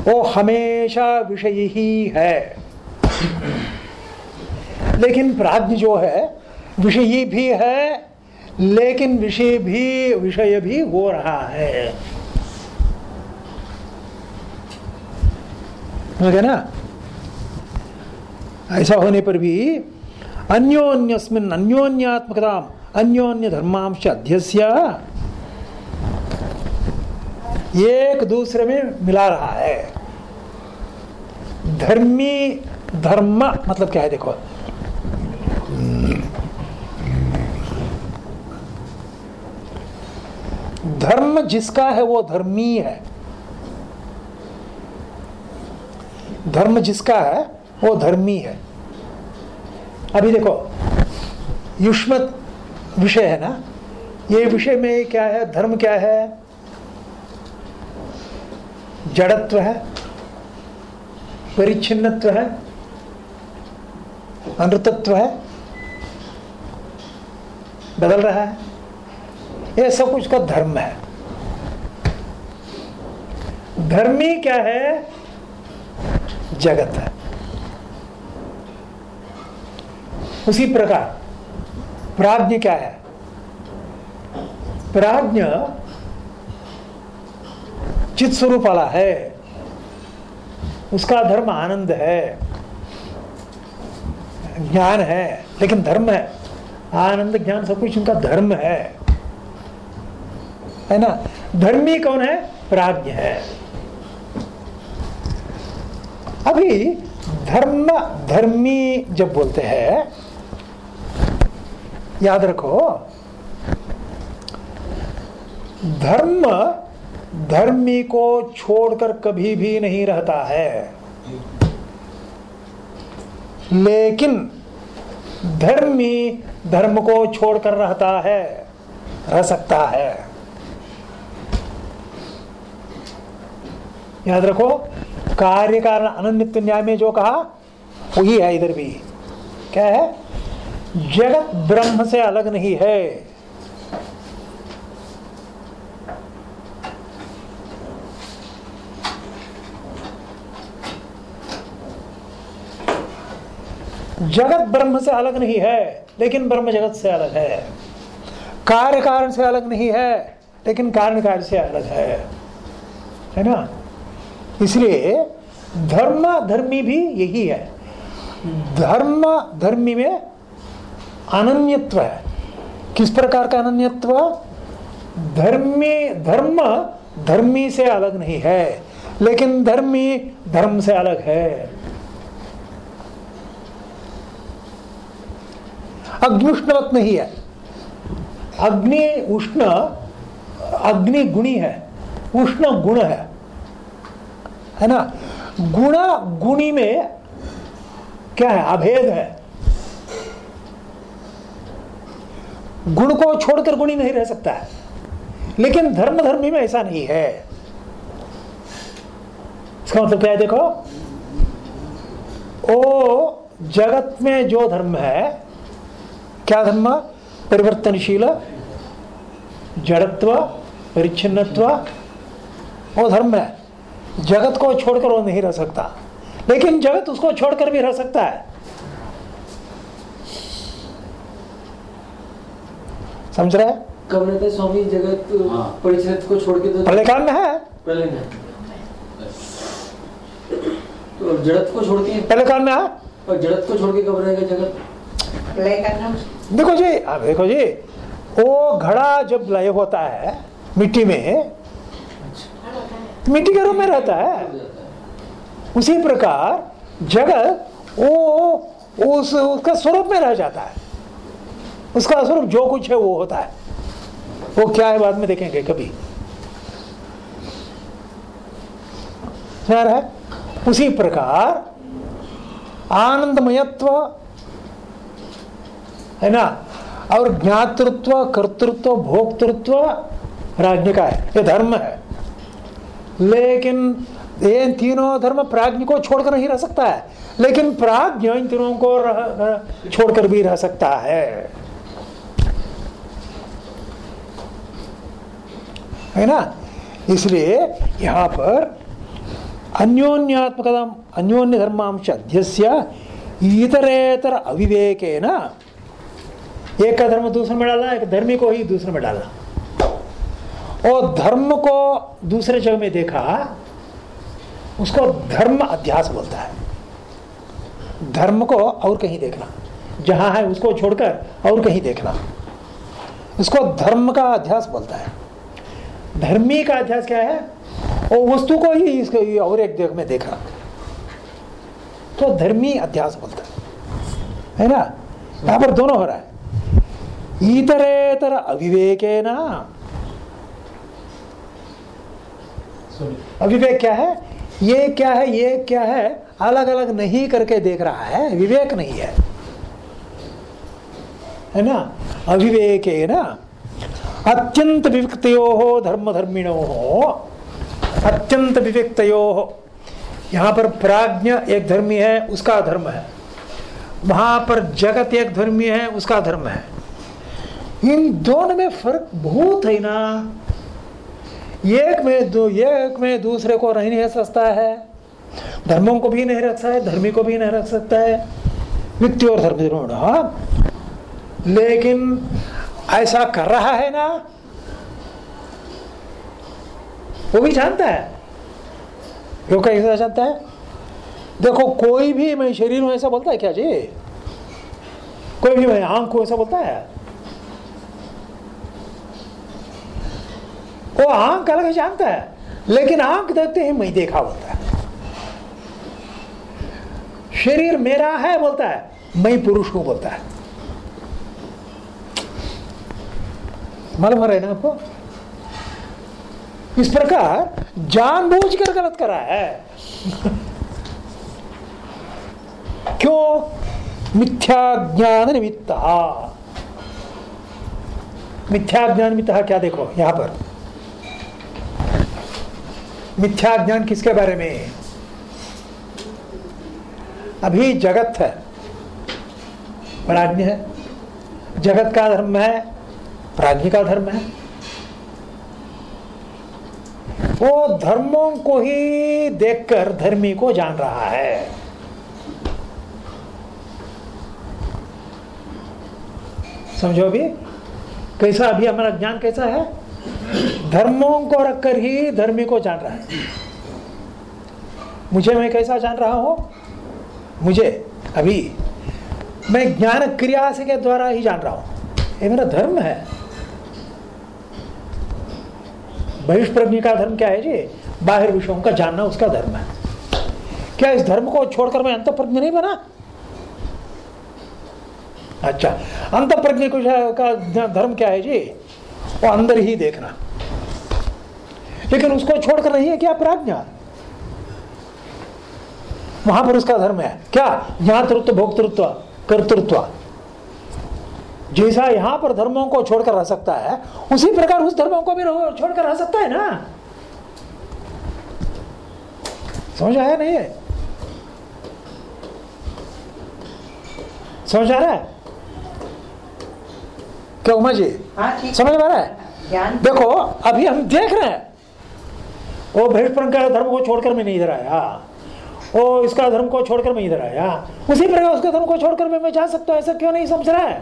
S1: वो हमेशा विषय ही है। लेकिन प्राज्ञ जो है, विषयी भी है, लेकिन विषय भी विषय भी हो रहा है। ना? ऐसा होने पर भी अन्योन्यस्मिन अन्योन्यात्मकता अन्योन्य धर्मांश अध्यस्य एक दूसरे में मिला रहा है। धर्मी, धर्म मतलब क्या है देखो? धर्म जिसका है वो धर्मी है। धर्म जिसका है वो धर्मी है। अभी देखो युष्म विषय है ना? ये विषय में क्या है? धर्म क्या है? जड़त्व है। परिच्छिन्नत्व है अनृतत्व है बदल रहा है। ये सब कुछ का धर्म है। धर्मी क्या है? जगत है। उसी प्रकार, प्राज्ञ क्या है? प्राज्ञ चित स्वरूप वाला है। उसका धर्म आनंद है, ज्ञान है, लेकिन धर्म है। आनंद, ज्ञान सब कुछ उनका धर्म है। है ना? धर्मी कौन है? प्राज्ञ है। अभी धर्म, धर्मी जब बोलते हैं, याद रखो, धर्म धर्मी को छोड़कर कभी भी नहीं रहता है। लेकिन धर्मी धर्म को छोड़कर रहता है, रह सकता है। याद रखो, कार्य कारण अनन्य न्याय में जो कहा, वही है इधर भी। क्या है? जगत ब्रह्म से अलग नहीं है। जगत ब्रह्म से अलग नहीं है, लेकिन ब्रह्म जगत से अलग है। कार्य कारण से अलग नहीं है, लेकिन कारण कार्य से अलग है। है ना? इसलिए धर्म धर्मी भी यही है। धर्म धर्मी में अनन्यत्व है। किस प्रकार का अनन्यत्व? धर्मी धर्म धर्मी से अलग नहीं है, लेकिन धर्मी धर्म से अलग है। अग्निष्णवत नहीं है। अग्नि उष्ण, अग्नि गुणी है। उष्ण गुण है। है ना? गुण, गुणी में क्या है? अभेद है। गुण को छोड़कर गुणी नहीं रह सकता है। लेकिन धर्म धर्मी में ऐसा नहीं है। इसका मतलब क्या है? देखो, ओ जगत में जो धर्म है क्या धर्म परिवर्तनशील जड़त्व परिच्छिन्नत्व वो धर्म है जगत को छोड़कर वो नहीं रह सकता लेकिन जगत उसको छोड़कर भी रह सकता है समझ रहे हैं?
S2: स्वामी जगत। परिचय को छोड़ के तो
S1: पहले काल में है
S2: पहले में तो जड़त को छोड़ के
S1: पहले काल में है
S2: और जड़त को छोड़ के कब रहेगा जगत
S1: देखो जी अब देखो जी, वो घड़ा जब लय होता है मिट्टी में, मिट्टी के रूप में रहता है। उसी प्रकार जगत वो उस, उसका स्वरूप में रह जाता है। उसका स्वरूप जो कुछ है वो होता है। वो क्या है बाद में देखेंगे कभी। है? उसी प्रकार आनंदमयत्व है ना? और ज्ञातृत्व कर्तृत्व भोक्तृत्व राज्य का है। ये धर्म है। लेकिन ये तीनों धर्म प्राज्ञ को छोड़कर नहीं रह सकता है। लेकिन प्राज्ञ इन तीनों को रह, छोड़कर भी रह सकता है। है ना? इसलिए यहाँ पर अन्योन्यात्मक अन्योन्य धर्मांश अध्यस्य इतरेतर अविवेके ना एक का धर्म दूसरे में डाला, एक धर्मी को ही दूसरे में डालना और धर्म को दूसरे जगह में देखा, उसको धर्म अध्यास बोलता है। धर्म को और कहीं देखना। जहाँ है उसको छोड़कर और कहीं देखना। उसको धर्म का अध्यास बोलता है। धर्मी का अध्यास क्या है? वो वस्तु को ही इसको और एक देख में देखा। तो धर्मी अध्यास बोलता है। है ना? यहाँ पर दोनों हो रहा है। इतरेतर अविवेके ना अविवेक क्या है? ये क्या है ये क्या है? अलग अलग नहीं करके देख रहा है विवेक नहीं है। है ना? अविवेक है ना अत्यंत विविक्तयो हो धर्म धर्मिणो हो अत्यंत विविक्तयो। हो यहाँ पर प्राज्ञ एक धर्मी है उसका धर्म है। वहाँ पर जगत एक धर्मी है उसका धर्म है। इन दोनों में फ़र्क बहुत है ना। एक में दो, एक में दूसरे को नहीं रह सकता है। धर्मों को भी नहीं रख सकता है, धर्मी को भी नहीं रख सकता है। व्यक्ति और धर्म? लेकिन ऐसा कर रहा है ना, वो भी जानता है। वो कैसा जानता है? देखो, कोई भी मैं शरीर हूँ ऐसा बोलता है क्या जी? कोई भी मैं आँख को ऐसा बोलता है? वो आँख अलग जानता है, लेकिन आँख देखते ही मैं देखा बोलता है। शरीर मेरा है बोलता है, मैं पुरुष को बोलता है। मालूम है ना आपको? इस प्रकार जानबूझकर गलत करा है। *laughs* क्यों? मिथ्या ज्ञान निमित्त। मिथ्या ज्ञान निमित्त क्या देखो? यहाँ पर। मिथ्या ज्ञान किसके बारे में? अभी जगत है। प्राज्ञ है। जगत का धर्म है, प्राज्ञ का धर्म है। वो धर्मों को ही देखकर धर्मी को जान रहा है। समझो अभी, कैसा अभी हमारा ज्ञान कैसा है? धर्मों को रखकर ही धर्मी को जान रहा है। मुझे मैं कैसा जान रहा हूँ? मुझे, अभी। मैं ज्ञान क्रिया से के द्वारा ही जान रहा हूँ। ये मेरा धर्म है। बहिष्प्रज्ञ का धर्म क्या है जी? बाहर विषयों का जानना उसका धर्म है। क्या इस धर्म को छोड़कर मैं अंत प्रज्ञ नहीं बना? अच्छा अंत प्रज्ञ का धर्म क्या है जी? वो अंदर ही देखना। लेकिन उसको छोड़कर नहीं है क्या प्राज्ञा वहाँ पर उसका धर्म है। क्या? ज्ञातृत्व भोक्तृत्व, कर्तृत्व। जैसा यहाँ पर धर्मों को छोड़कर रह सकता है, उसी प्रकार उस धर्मों को भी छोड़कर रह सकता है ना? समझ आया नहीं? है समझ आ रहा है? क्या उमा जी?
S3: हाँ
S1: समझ में आ रहा है? देखो अभी हम देख रहे हैं। वो भविष्य का धर्म को छोड़कर मैं नहीं इधर आया। वो इसका धर्म को छोड़कर मैं इधर आया। उसी प्रकार उसका धर्म को छोड़कर मैं मैं जा सकता हूँ ऐसा क्यों नहीं समझ रहा है?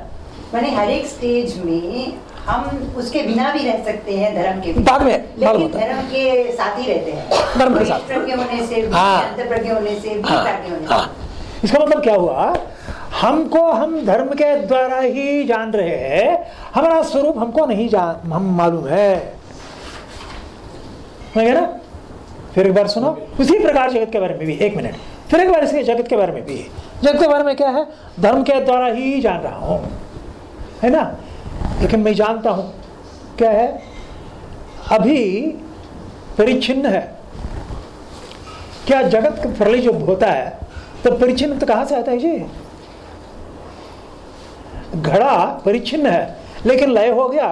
S3: मैंने हर एक स्टेज में हम उसके बिना भी रह सकते हैं धर्म के
S1: बाद में
S3: लेकिन धर्म के साथ ही रहते हैं।
S1: धर्म के साथ।
S3: होने से
S1: हाँ।
S3: होने
S1: हाँ, हाँ।
S3: से।
S1: इसका मतलब क्या हुआ? हमको हम धर्म के द्वारा ही जान रहे हैं। हमारा स्वरूप हमको नहीं जान हम मालूम है। ना? फिर एक बार सुनो। उसी प्रकार जगत के बारे में भी, एक मिनट। फिर एक बार इसके जगत के बारे में भी। जगत के बारे में क्या है? धर्म के द्वारा ही जान रहा हूँ। है ना? लेकिन मैं जानता हूँ। क्या है? अभी परिच्छिन्न है। क्या जगत प्रलय जो होता है तो परिच्छिन्न तो कहाँ से आता है जी? घड़ा परिच्छिन्न है। लेकिन लय हो गया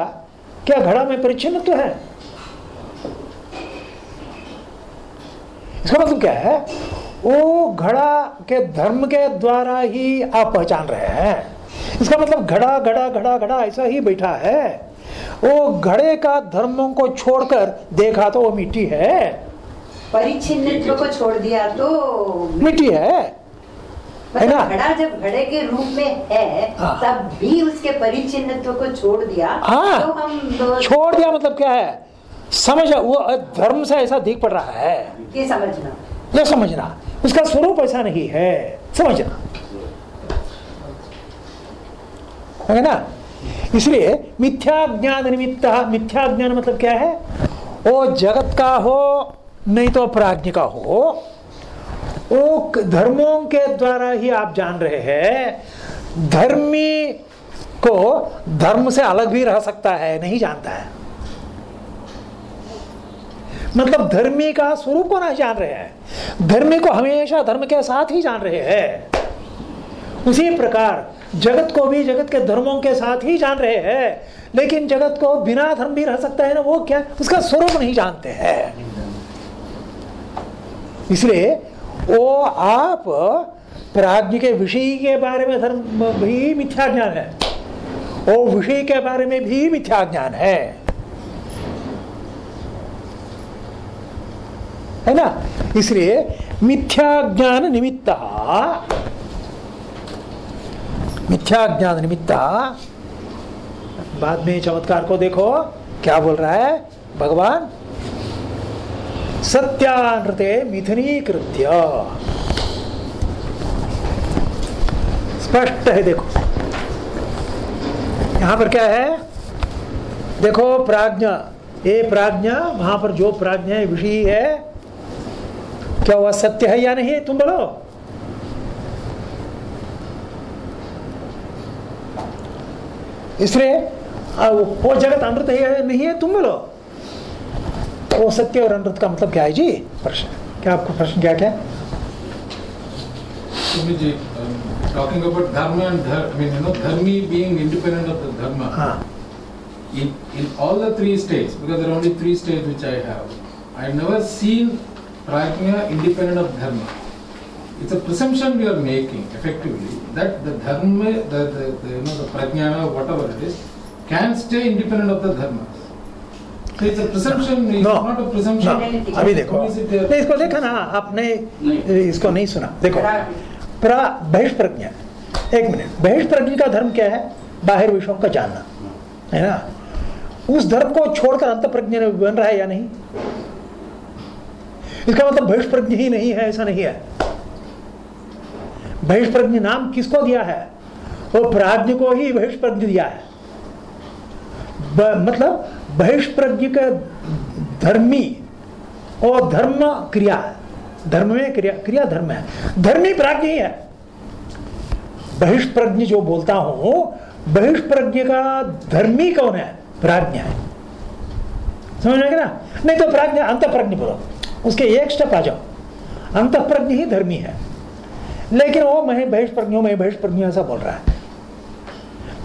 S1: क्या घड़ा में परिच्छिन्न तो है? इसका मतलब क्या है? वो घड़ा के धर्म के द्वारा ही आप पहचान रहे हैं। इसका मतलब घड़ा घड़ा घड़ा घड़ा ऐसा ही बैठा है। वो घड़े का धर्मों को छोड़कर देखा तो वो मिट्टी है।
S3: परिच्छिन्नत्व को छोड़ दिया तो
S1: मिट्टी है। है ना?
S3: मतलब घड़ा जब घड़े के रूप में है
S1: हाँ।
S3: तब भी उसके परिच्छिन्नत्व को छोड़ दिया
S1: हाँ।
S3: तो हम दो-
S1: छोड़ दिया मतलब क्या है? समझ वो धर्म से ऐसा दिख पड़ रहा है।
S3: ये समझना।
S1: यह समझना। उसका स्वरूप ऐसा नहीं है। समझना। है ना? इसलिए मिथ्या ज्ञान निमित्त मिथ्या ज्ञान मतलब क्या है? वो जगत का हो नहीं तो प्राज्ञ का हो वो धर्मों के द्वारा ही आप जान रहे हैं। धर्मी को धर्म से अलग भी रह सकता है, नहीं जानता है। मतलब धर्मी का स्वरूप को नहीं जान रहे हैं। धर्मी को हमेशा धर्म के साथ ही जान रहे हैं। उसी प्रकार जगत को भी जगत के धर्मों के साथ ही जान रहे हैं। लेकिन जगत को बिना धर्म भी रह सकता है ना, वो क्या? उसका स्वरूप नहीं जानते हैं। इसलिए वो आप प्राज्ञ के विषय के बारे में धर्म भी मिथ्या ज्ञान है। वो विषय के बारे में भी मिथ्या ज्ञान है। है ना? इसलिए मिथ्या ज्ञान निमित्त मिथ्या ज्ञान निमित्त बाद में चमत्कार को देखो। क्या बोल रहा है? भगवान सत्यानृते मिथुनीकृत्य। स्पष्ट है, देखो। यहाँ पर क्या है? देखो, प्राज्ञा। ये प्राज्ञा, वहाँ पर जो प्राज्ञा है, विषय है। क्या वह सत्य है या नहीं? तुम बोलो। इसलिए वो जगत अमृत है नहीं है, तुम बोलो। वो सत्य और अमृत का मतलब क्या है जी प्रश्न क्या आपका प्रश्न क्या क्या है
S7: um, talking about dharma and dharma, I mean, you know, dharmi being independent of the dharma.
S1: हाँ
S7: In, in all the three states, because there are only three states which I have, I have never seen prajna independent of dharma. It's a presumption we are making effectively that the dharma, the, the, the you know the prajna, whatever it is, can stay independent of the dharmas. So it's a presumption, it's
S1: No.
S7: not a presumption.
S1: No. अभी देखो? नहीं इसको देखा ना आपने इसको नहीं सुना देखो प्रा बहिष्प्रज्ञा एक मिनट बहिष्प्रज्ञ का धर्म क्या है बाहर विषयों का जानना है ना उस धर्म को छोड़कर अंत प्रज्ञ बन रहा है या नहीं इसका मतलब बहिष्प्रज्ञ ही नहीं है ऐसा नहीं है बहिष्प्रज्ञ नाम किसको दिया है वो प्राज्ञ को ही बहिष्प्रज्ञ दिया है मतलब बहिष्प्रज्ञ का धर्मी और धर्म क्रिया धर्म में क्रिया क्रिया धर्म है। धर्मी प्राज्ञ ही है। बहिष्प्रज्ञ जो बोलता हूँ, बहिष्प्रज्ञ का धर्मी कौन है? प्राज्ञ है। समझ में ना? नहीं तो प्राज्ञ अंत प्रज्ञ बोलो। उसके एक स्टेप आ जाओ। अंत प्रज्ञ ही धर्मी है। लेकिन वो मैं बहिष्प्रज्ञ हूँ, मैं बहिष्प्रज्ञ ऐसा बोल रहा है।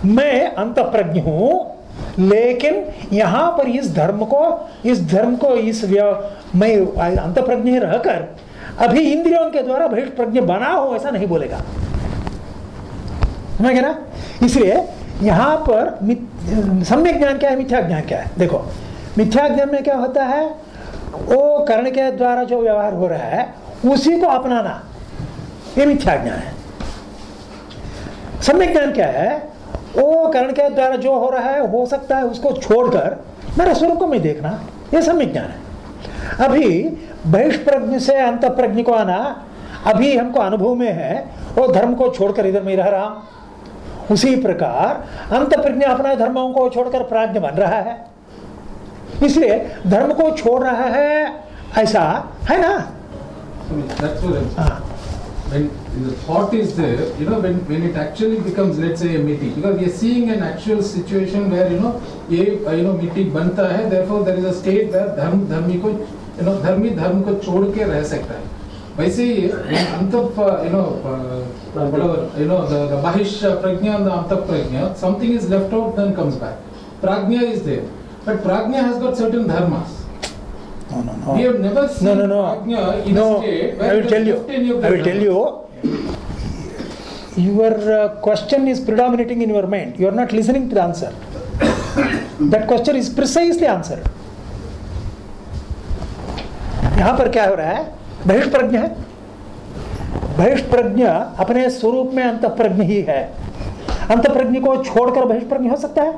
S1: मैं अंत प्रज्ञ हूँ लेकिन यहाँ पर इस धर्म को, इस धर्म को, इस अंत प्रज्ञ रहकर अभी इंद्रियों के द्वारा बहिष्प्रज्ञ बना हो, ऐसा नहीं बोलेगा। ना? इसलिए यहाँ पर सम्यक ज्ञान क्या है, मिथ्या ज्ञान क्या है? देखो, मिथ्या ज्ञान में क्या होता है? वो कर्ण के द्वारा जो व्यवहार हो रहा है, उसी को अपनाना। ये मिथ्या ज्ञान है। सम्यक ज्ञान क्या है? वो कर्ण के द्वारा जो हो रहा है हो सकता है उसको छोड़कर मेरे स्वरूप को मैं देखना ये सम्यक ज्ञान है। अभी बहिष्प्रज्ञ से अंत प्रज्ञ को आना अभी हमको अनुभव में है वो धर्म को छोड़कर इधर में रह रहा हूँ। उसी प्रकार अंत प्रज्ञ अपना धर्मों को छोड़कर प्राज्ञ बन रहा है। इसलिए धर्म को छोड़ रहा है ऐसा है ना? हाँ।
S7: When the thought is there, you know, when, when it actually becomes, let's say, a meeting, because we are seeing an actual situation where, you know, ये uh, you know meeting बनता है, therefore there is a state where धर्म धर्मी को, you know, धर्मी धर्म को छोड़ के रह सकता है. वैसे ही अंत you know, uh, whatever, you know, the, the bahish prajna and the anta prajna, something is left out, then comes back. Prajna is there, but prajna has got certain dharmas.
S1: No no no
S7: We have never seen
S1: no no no
S7: prajna in
S1: no
S7: a state where
S1: I will tell you I will tell you your uh, question is predominating in your mind you are not listening to the answer that question is precisely answered यहाँ पर क्या हो रहा है बहिष्प्रज्ञ है बहिष्प्रज्ञ अपने स्वरूप में अंतप्रज्ञ ही है अंतप्रज्ञ को छोड़कर बहिष्प्रज्ञ हो सकता है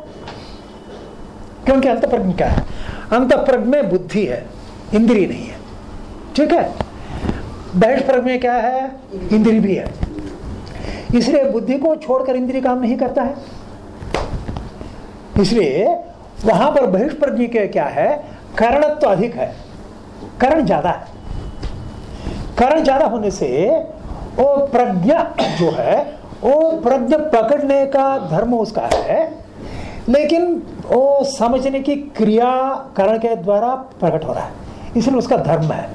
S1: क्योंकि अंतप्रज्ञ क्या है अंतप्रज्ञ में बुद्धि है इंद्री नहीं है। ठीक है? बहिष्प्रज्ञ में क्या है? इंद्री भी है। इसलिए बुद्धि को छोड़कर इंद्री काम नहीं करता है। इसलिए वहाँ पर बहिष्प्रज्ञ के क्या है? करणत्व तो अधिक है। करण ज़्यादा है। करण ज़्यादा होने से वो प्रज्ञा जो है वो प्रज्ञा पकड़ने का धर्म उसका है, लेकिन वो समझने की क्रिया करण के द्वारा प्रकट हो रहा है। इसलिए उसका धर्म है।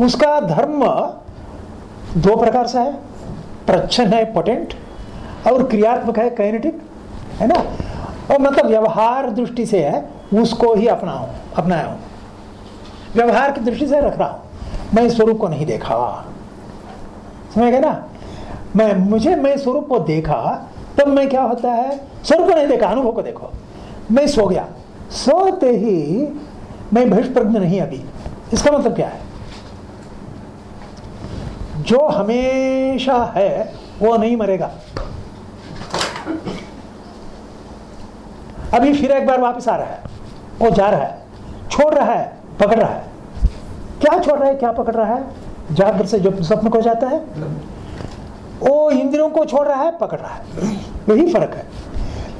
S1: उसका धर्म दो प्रकार से है। प्रच्छन है पोटेंट और क्रियात्मक है कैनेटिक है ना? और मतलब व्यवहार दृष्टि से है, उसको ही अपनाऊं अपनाया हूँ व्यवहार की दृष्टि से रख रहा हूँ। मैं स्वरूप को नहीं देखा। समझ गए ना? मैं, मुझे मैं स्वरूप को देखा, तब मैं क्या होता है? स्वरूप को नहीं देखा, अनुभव को देखो। मैं सो गया। सोते ही मैं बहिष्प्रज्ञ नहीं अभी। इसका मतलब क्या है? जो हमेशा है, वो नहीं मरेगा। अभी फिर एक बार वापस आ रहा है। वो जा रहा है। छोड़ रहा है, पकड़ रहा है। क्या छोड़ रहा है, क्या पकड़ रहा है? जागृत से जो स्वप्न को जाता है। वो इंद्रियों को छोड़ रहा है, पकड़ रहा है। यही फ़र्क है।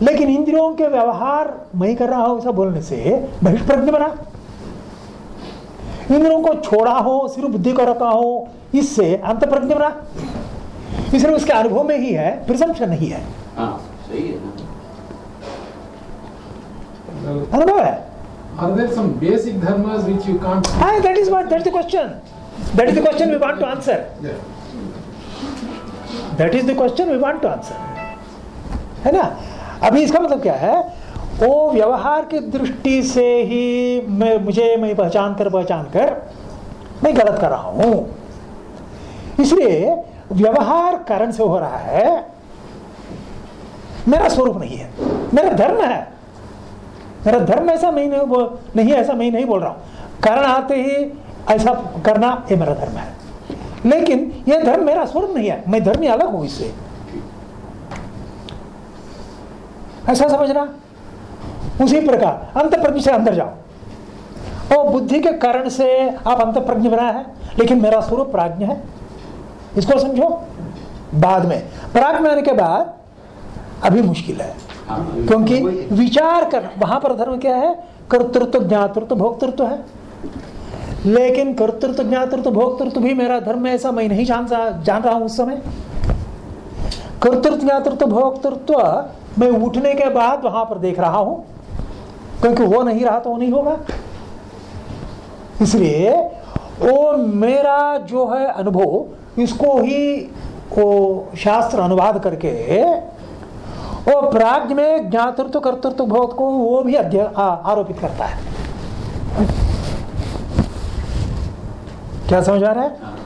S1: लेकिन इंद्रियों के व्यवहार मैं कर रहा हूँ, ऐसा बोलने से बहिष्प्रज्ञ बना। इंद्रियों को छोड़ा हो सिर्फ़ बुद्धि को रखा हो इससे अंत प्रज्ञ बना। इसलिए उसके अनुभव में ही है प्रिजम्पशन नहीं है।
S5: हाँ सही है ना?
S1: अनुभव है।
S7: Are there some basic dharmas which you can't?
S1: हाँ that is what that's the question that is the question we want to answer
S7: Yeah.
S1: That is the question we want to answer है ना? अभी इसका मतलब क्या है? वो व्यवहार की दृष्टि से ही मैं, मुझे, मैं पहचान कर पहचान कर मैं गलत कर रहा हूँ। इसलिए व्यवहार कारण से हो रहा है, मेरा स्वरूप नहीं है, मेरा धर्म है। मेरा धर्म ऐसा मैं नहीं बोल, नहीं, ऐसा मैं नहीं बोल रहा हूँ। कारण आते ही ऐसा करना ये मेरा धर्म है। लेकिन यह धर्म मेरा स्वरूप नहीं है, मैं धर्मी अलग हूँ इससे। ऐसा समझना? उसी प्रकार अंत प्रज्ञ से अंदर जाओ। और बुद्धि के कारण से आप अंत प्रज्ञ बना है, लेकिन मेरा स्वरूप प्राज्ञ है। इसको समझो। बाद में प्राज्ञ आने के बाद अभी मुश्किल है
S5: हाँ
S1: क्योंकि विचार कर वहाँ पर धर्म क्या है? कर्तृत्व, ज्ञातृत्व, भोक्तृत्व है। लेकिन कर्तृत्व, ज्ञातृत्व, भोक्तृत्व भी मेरा धर्म है ऐसा मैं नहीं जान जान रहा हूँ उस समय। कर्तृत्व, ज्ञातृत्व, भोक्तृत्व मैं उठने के बाद वहाँ पर देख रहा हूँ। क्योंकि वो नहीं रहा तो वो नहीं होगा। इसलिए वो मेरा जो है अनुभव, इसको ही वो शास्त्र अनुवाद करके वो प्राज्ञ में ज्ञातृत्व, कर्तृत्व बोध को वो भी आरोपित करता है। क्या समझ आ रहा है।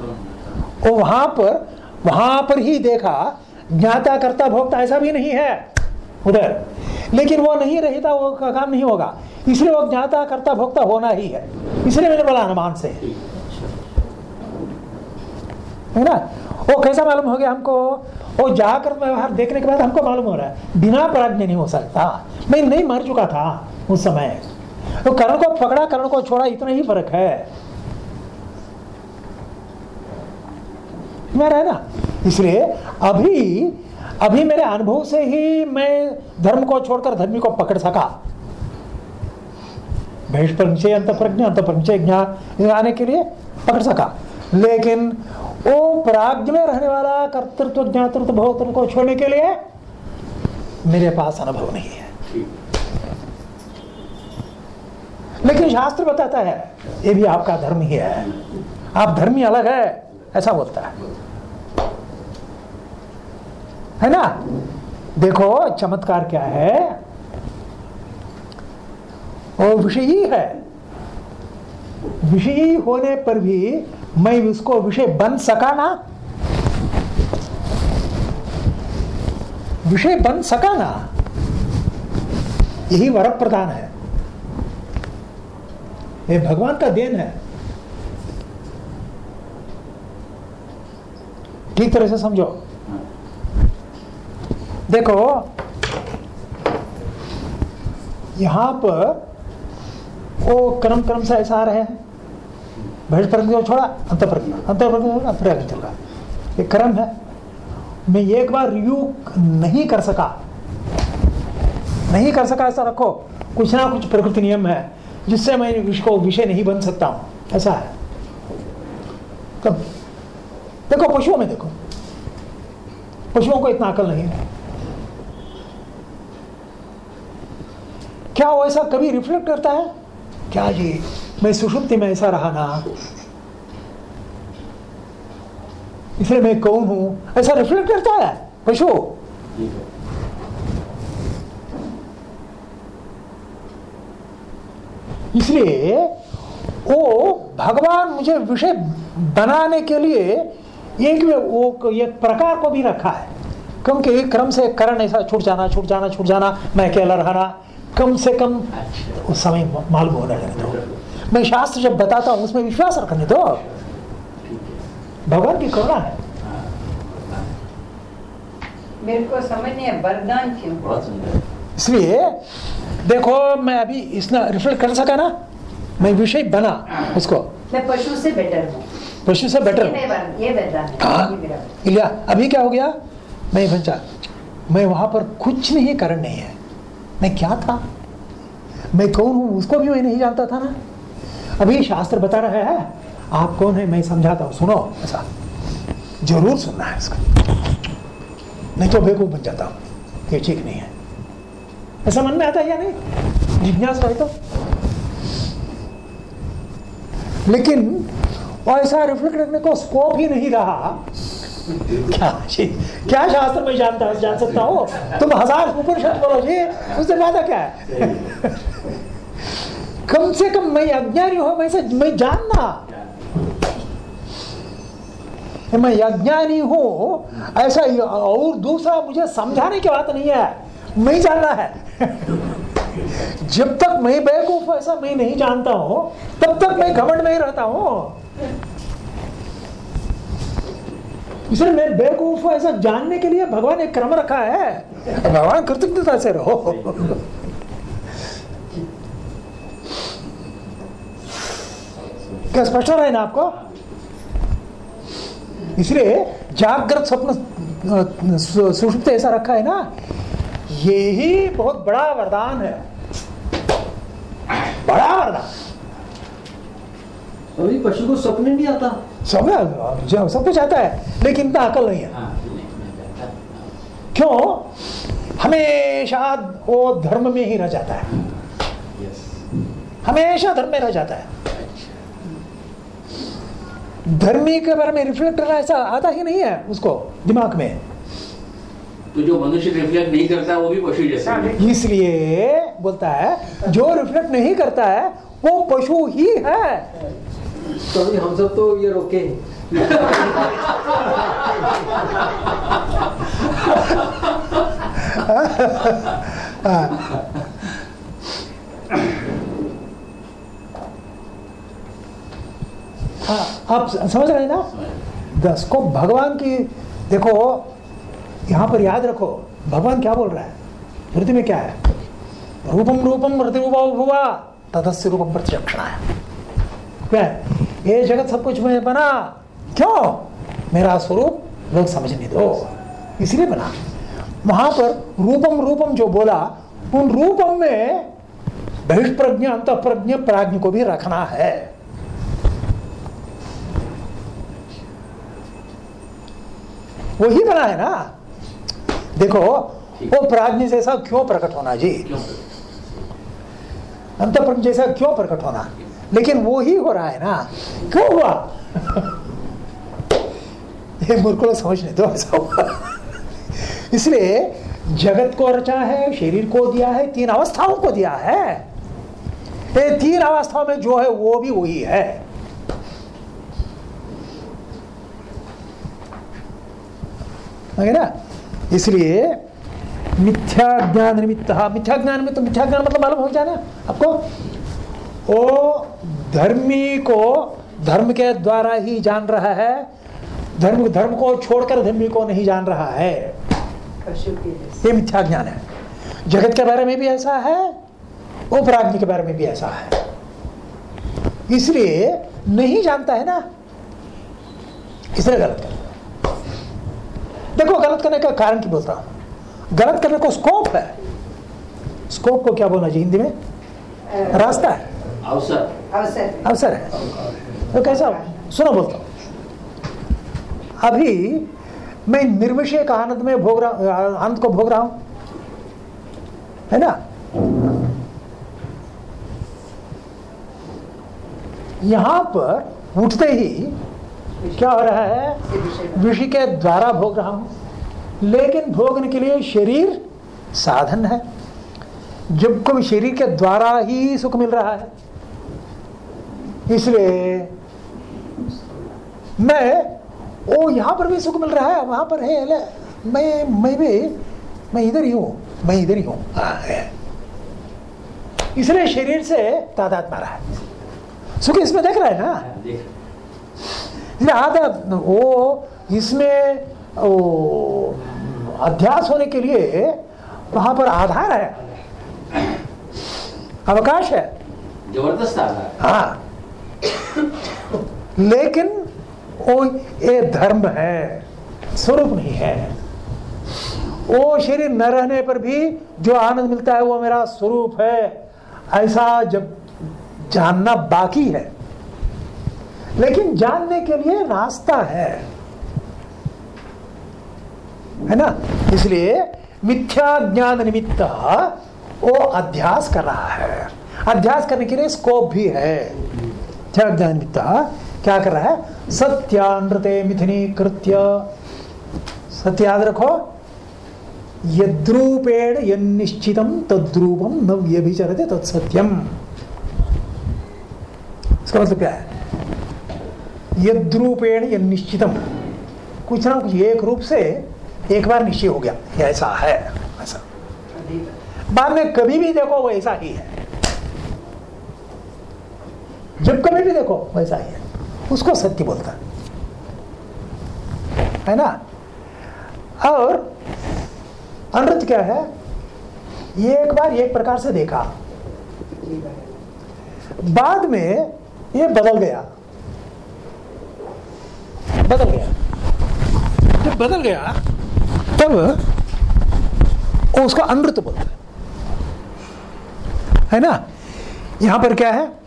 S1: वो वहाँ पर वहाँ पर ही देखा, ज्ञाता, करता, भोक्ता ऐसा भी नहीं है। उधर। लेकिन वो नहीं रहता, वो काम नहीं होगा। इसलिए वो ज्ञाता, करता, भोक्ता होना ही है। इसलिए मैंने बोला अनुमान से। है ना? वो कैसा मालूम हो गया हमको? वो जाकर व्यवहार देखने के बाद हमको मालूम हो रहा है। बिना प्राज्ञ नहीं हो सकता। मैं नहीं मर चुका था उस समय। तो कर्ण को पकड़ा, कर्ण को छोड़ा, इतना ही फ़र्क है। है ना? इसलिए अभी अभी मेरे अनुभव से ही मैं धर्म को छोड़कर धर्मी को पकड़ सका। अंत प्रज्ञ अंत आने के लिए पकड़ सका। लेकिन वो प्राज्ञ में रहने वाला कर्तृत्व, ज्ञातृत्व, भोक्तृत्व को छोड़ने के लिए मेरे पास अनुभव नहीं है। लेकिन शास्त्र बताता है, ये भी आपका धर्म ही है। आप धर्मी अलग है, ऐसा बोलता है। है ना? देखो, चमत्कार क्या है? वो विषयी है। विषयी होने पर भी मैं उसको विषय बन सका ना? विषय बन सका ना? यही वर प्रधान है। ये भगवान का देन है। ठीक तरह से समझो। देखो, यहाँ पर वो क्रम क्रम से ऐसा आ रहे हैं। बहिष प्रज्ञ छोड़ा अंत प्रज्ञ अंत प्रज्ञ छोड़ा चल रहा ये क्रम है। मैं एक बार रिव्यू नहीं कर सका, नहीं कर सका, ऐसा रखो। कुछ ना कुछ प्रकृति नियम है, जिससे मैं इसको विषय नहीं बन सकता हूँ। ऐसा है। तब देखो, पशुओं में देखो। पशुओं को इतना अकल नहीं है। क्या वो ऐसा कभी रिफ्लेक्ट करता है? क्या जी मैं सुषुप्ति में ऐसा रहा ना। इसलिए मैं कौन हूँ? ऐसा रिफ्लेक्ट करता है? पशु इसलिए वो भगवान मुझे विषय बनाने के लिए एक वो एक प्रकार को भी रखा है। क्योंकि क्रम से करण ऐसा छूट जाना छूट जाना छूट जाना, मैं अकेला रहना कम से कम उस समय मालूम होने लगे दो मैं शास्त्र जब बताता हूँ उसमें विश्वास रखने दो। भगवान की करुणा है।
S3: मेरे को समझ नहीं है वरदान क्यों?
S1: इसलिए देखो मैं अभी इसने रिफ्लेक्ट कर सका ना मैं विषय बना उसको।
S3: मैं पशु से बेटर हूँ।
S1: पशु से बेटर
S3: ये
S1: हूँ।
S3: है।
S1: इलिया अभी क्या हो गया? मैं बचा मैं वहाँ पर कुछ नहीं कारण नहीं है। मैं क्या था मैं कौन हूँ? उसको भी मैं नहीं जानता था ना। अभी शास्त्र बता रहा है आप कौन है? मैं समझाता हूँ। सुनो। ऐसा ज़रूर सुनना है इसका। नहीं तो बेवकूफ़ बन जाता हूँ। ये ठीक नहीं है। ऐसा मन में आता है या नहीं? जिज्ञासा है तो। लेकिन ऐसा रिफ्लेक्ट करने को स्कोप ही नहीं रहा। क्या? क्या शास्त्र में जानता जान सकता हो? तुम हज़ार उपनिषद बोलो जी उससे ज़्यादा क्या है? कम से कम मैं अज्ञानी हूँ, मैं से मैं जानना। मैं अज्ञानी हूँ, ऐसा और दूसरा मुझे समझाने की बात नहीं है, मैं जानना है। जब तक मैं बेवकूफ़ ऐसा मैं नहीं जानता हूँ, तब तक मैं घमंड में ही रहता हूँ। इसलिए मैं बेवकूफ़ ऐसा जानने के लिए भगवान एक क्रम रखा है। भगवान कृतज्ञता से रहो। क्या स्पष्ट हो रहा है ना आपको? इसलिए जागृत स्वप्न सुषुप्त ऐसा रखा है ना यही बहुत बड़ा वरदान है। बड़ा वरदान।
S2: पशु को सपने नहीं आता।
S1: सब जो- सब कुछ आता है लेकिन इतना अकल नहीं है।
S5: हाँ।
S1: क्यों? हमेशा वो धर्म में ही रह जाता है। हमेशा धर्म में रह जाता है। धर्मी के बारे में रिफ्लेक्ट करना ऐसा आता ही नहीं है उसको दिमाग में।
S5: तो जो मनुष्य रिफ्लेक्ट नहीं करता वो भी पशु जैसा।
S1: इसलिए बोलता है जो रिफ्लेक्ट नहीं करता है वो पशु ही है।
S2: अभी हम सब तो ये रोके हैं।
S1: आप समझ रहे हैं ना? दस को भगवान की, देखो, यहाँ पर याद रखो, भगवान क्या बोल रहा है? वृत्ति में क्या है? रूपम रूपम भुवा तदस्य रूपम प्रत्यक्षणा है क्या है? ये जगत सब कुछ मैं बना। क्यों? मेरा स्वरूप लोग समझने दो। इसलिए बना। वहाँ पर रूपम रूपम जो बोला उन रूपम में बहिष्प्रज्ञ अंत प्रज्ञ प्राज्ञ को भी रखना है। वही बना है ना? देखो वो प्राज्ञ जैसा क्यों प्रकट होना जी? अंत प्रज्ञ जैसा क्यों प्रकट होना? लेकिन वो ही हो रहा है ना। क्यों हुआ? *laughs* ये मूर्ख लोग समझने दो ऐसा हुआ। *laughs* इसलिए जगत को रचा है, शरीर को दिया है, तीन अवस्थाओं को दिया है। ये तीन अवस्थाओं में जो है, वो भी वही है। ना? इसलिए मिथ्या ज्ञान निमित्त, मिथ्या ज्ञान में तो मिथ्या ज्ञान मतलब मालूम हो जाए ना आपको? वो धर्मी को धर्म के द्वारा ही जान रहा है, धर्म धर्म को छोड़कर धर्मी को नहीं जान रहा है। ये मिथ्या ज्ञान है। जगत के बारे में भी ऐसा है उपराज्ञ के बारे में भी ऐसा है। इसलिए नहीं जानता है ना। इसलिए गलत करता है। देखो, गलत करने का कारण की बोलता हूँ। गलत करने को स्कोप है। स्कोप को क्या बोलना चाहिए हिंदी में? रास्ता है।
S5: अवसर।
S3: अवसर।
S1: अवसर है। तो कैसा सुनो बोलता हूँ। अभी मैं निर्विषय का आनंद में भोग रहा आनंद को भोग रहा हूँ। है ना? यहाँ पर उठते ही क्या हो रहा है? विषय के द्वारा भोग रहा हूँ। लेकिन भोगने के लिए शरीर साधन है। जब को शरीर के द्वारा ही सुख मिल रहा है इसलिए मैं ओ यहाँ पर भी सुख मिल रहा है वहाँ पर है ले, मैं मैं भी मैं इधर ही हूँ मैं इधर ही हूँ। हाँ, इसलिए शरीर से तादाद मारा है। सुख इसमें देख रहा है ना? इसलिए आधा वो इसमें वो अध्यास होने के लिए वहाँ पर आधार है। अवकाश है।
S5: ज़बरदस्त आधार। हाँ।
S1: लेकिन वो ये धर्म है, स्वरूप नहीं है। वो शरीर न रहने पर भी जो आनंद मिलता है, वो मेरा स्वरूप है। ऐसा जब जानना बाकी है। लेकिन जानने के लिए रास्ता है। है ना? इसलिए मिथ्या ज्ञान निमित्त वो अध्यास कर रहा है। अध्यास करने के लिए स्कोप भी है। मिथ्या ज्ञान निमित्त क्या कर रहा है? सत्यानृते मिथुनी कृत्य सत्य याद रखो। यद्रूपेण यन्निश्चितम तद्रूपम न व्यभिचरते तत्सत्यम। इसका मतलब क्या है? यद्रूपेण यन्निश्चितम कुछ ना कुछ एक रूप से एक बार निश्चय हो गया ऐसा है, ऐसा। बाद में कभी भी देखो वो ऐसा ही है। जब कभी भी देखो, वैसा ही है। उसको सत्य बोलता। है ना? और अनृत क्या है? ये एक बार एक प्रकार से देखा। बाद में ये बदल गया। बदल गया। जब बदल गया, तब उसको अनृत बोलते है ना? यहाँ पर क्या है?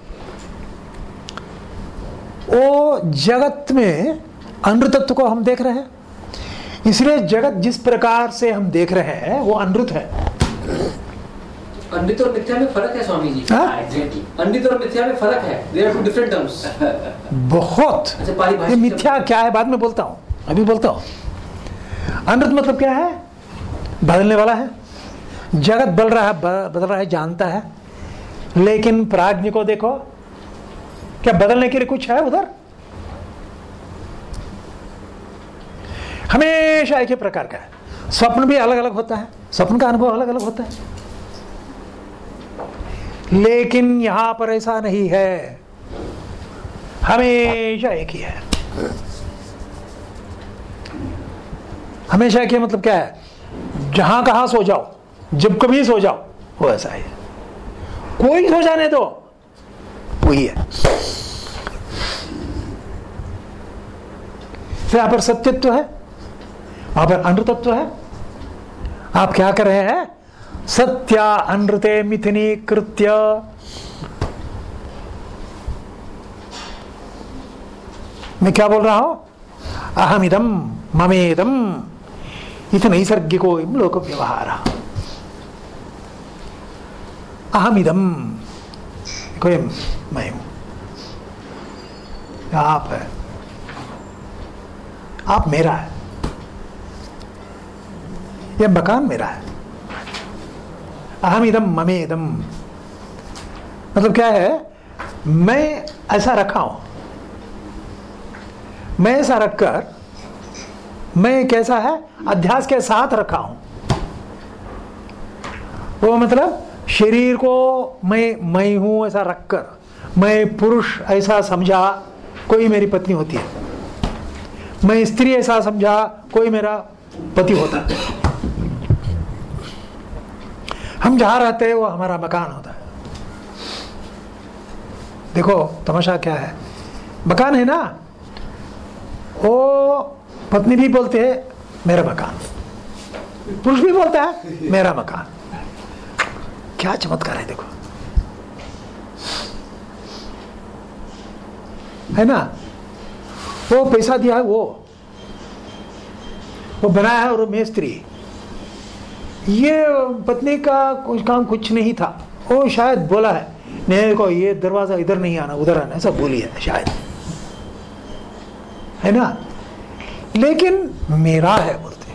S1: वो जगत में अनृतत्व को हम देख रहे हैं। इसलिए जगत जिस प्रकार से हम देख रहे हैं वो अनृत है।
S2: पंडित और मिथ्या में फ़र्क है स्वामी जी? और मिथ्या में फ़र्क दे टू डिफरेंट टर्म्स
S1: बहुत।
S2: अच्छा
S1: ये मिथ्या क्या है? बाद में बोलता हूँ। अभी बोलता हूँ। अनृत मतलब क्या है? बदलने वाला है। जगत बदल रहा है बदल रहा है जानता है। लेकिन प्राज्ञ को देखो। क्या बदलने के लिए कुछ है उधर? हमेशा एक ही प्रकार का है। स्वप्न भी अलग अलग होता है, स्वप्न का अनुभव अलग अलग होता है। लेकिन यहाँ पर ऐसा नहीं है। हमेशा एक ही है। हमेशा एक ही मतलब क्या है? जहाँ कहा सो जाओ, जब कभी सो जाओ, वो ऐसा ही है। कोई सो जाने दो। वही है। फिर पर सत्यत्व है? वहाँ पर अनृतत्व है? आप क्या कर रहे हैं? सत्या अनृते मिथुनी कृत्य। मैं क्या बोल रहा हूँ? अहमिदम ममेदम। इति नैसर्गिको इम लोक व्यवहार। अहमिदम। ये मैं हूँ। आप है? आप मेरा है। यह मकान मेरा है। अहम इदम ममे ममेदम। मतलब क्या है? मैं ऐसा रखा हूँ। मैं ऐसा रखकर मैं कैसा है? अध्यास के साथ रखा हूँ। वो मतलब शरीर को मैं मैं हूँ ऐसा रखकर। मैं पुरुष ऐसा समझा कोई मेरी पत्नी होती है। मैं स्त्री ऐसा समझा कोई मेरा पति होता है। हम जहाँ रहते हैं, वो हमारा मकान होता है। देखो, तमाशा क्या है? मकान है ना? वो पत्नी भी बोलते हैं, मेरा मकान। पुरुष भी बोलता है, मेरा मकान। क्या चमत्कार है, देखो। है ना? वो पैसा दिया है वो। वो बनाया है और मेस्त्री। ये पत्नी का कुछ काम कुछ नहीं था। वो शायद बोला है नहीं को ये दरवाज़ा इधर नहीं आना उधर आना। ऐसा बोली है शायद। है ना? लेकिन मेरा है बोलते।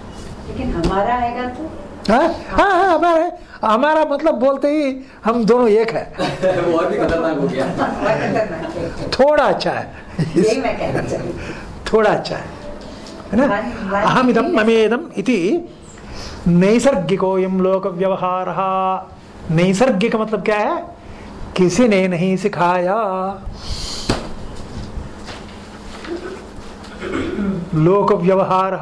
S3: लेकिन हमारा आएगा तो?
S1: हाँ? हाँ हाँ हमारा है। हमारा मतलब बोलते ही हम दोनों एक है।
S2: वो भी हो गया।
S3: और खतरनाक है।
S1: थोड़ा अच्छा है।
S3: यही मैं
S1: थोड़ा अच्छा है। है ना?
S3: वाणी- वाणी-
S1: अहमिदम ममेदम इति नैसर्गिकोयम लोक व्यवहार नैसर्गिक मतलब क्या है? किसी ने नहीं सिखाया। लोक व्यवहार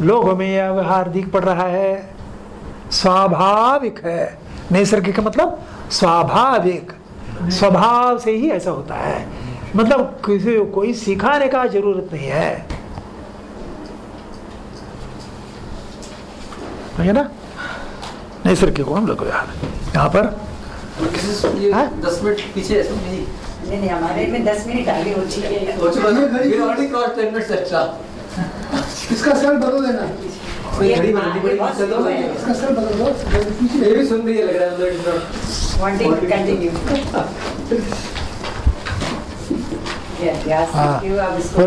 S1: लोगों में यह व्यवहार दिख पड़ रहा है। स्वाभाविक है। नैसर्गिक का मतलब स्वाभाविक। स्वभाव से ही ऐसा होता है। मतलब किसी को कोई सिखाने का ज़रूरत नहीं है। ठीक है ना? नैसर्गिक को हम लोग व्यवहार यहाँ पर हाँ?
S2: दस मिनट पीछे नहीं।
S3: नहीं नहीं हमारे में दस मिनट आगे हो चुके हैं।
S2: हो चुका है। घड़ी ऑलरेडी क्रॉस 10 मिनट्स एक्स्ट्रा
S4: इसका सर बदल देना।
S2: कोई घड़ी बदलनी
S3: ये
S2: पड़ेगी
S3: बहुत
S2: चलो
S3: slow है।
S4: इसका सर बदल दो पीछे
S2: ये भी सुन रही है लग रहा है मतलब इतना
S3: wanting to continue ये अभ्यास
S1: हाँ।
S3: क्यों अब इसको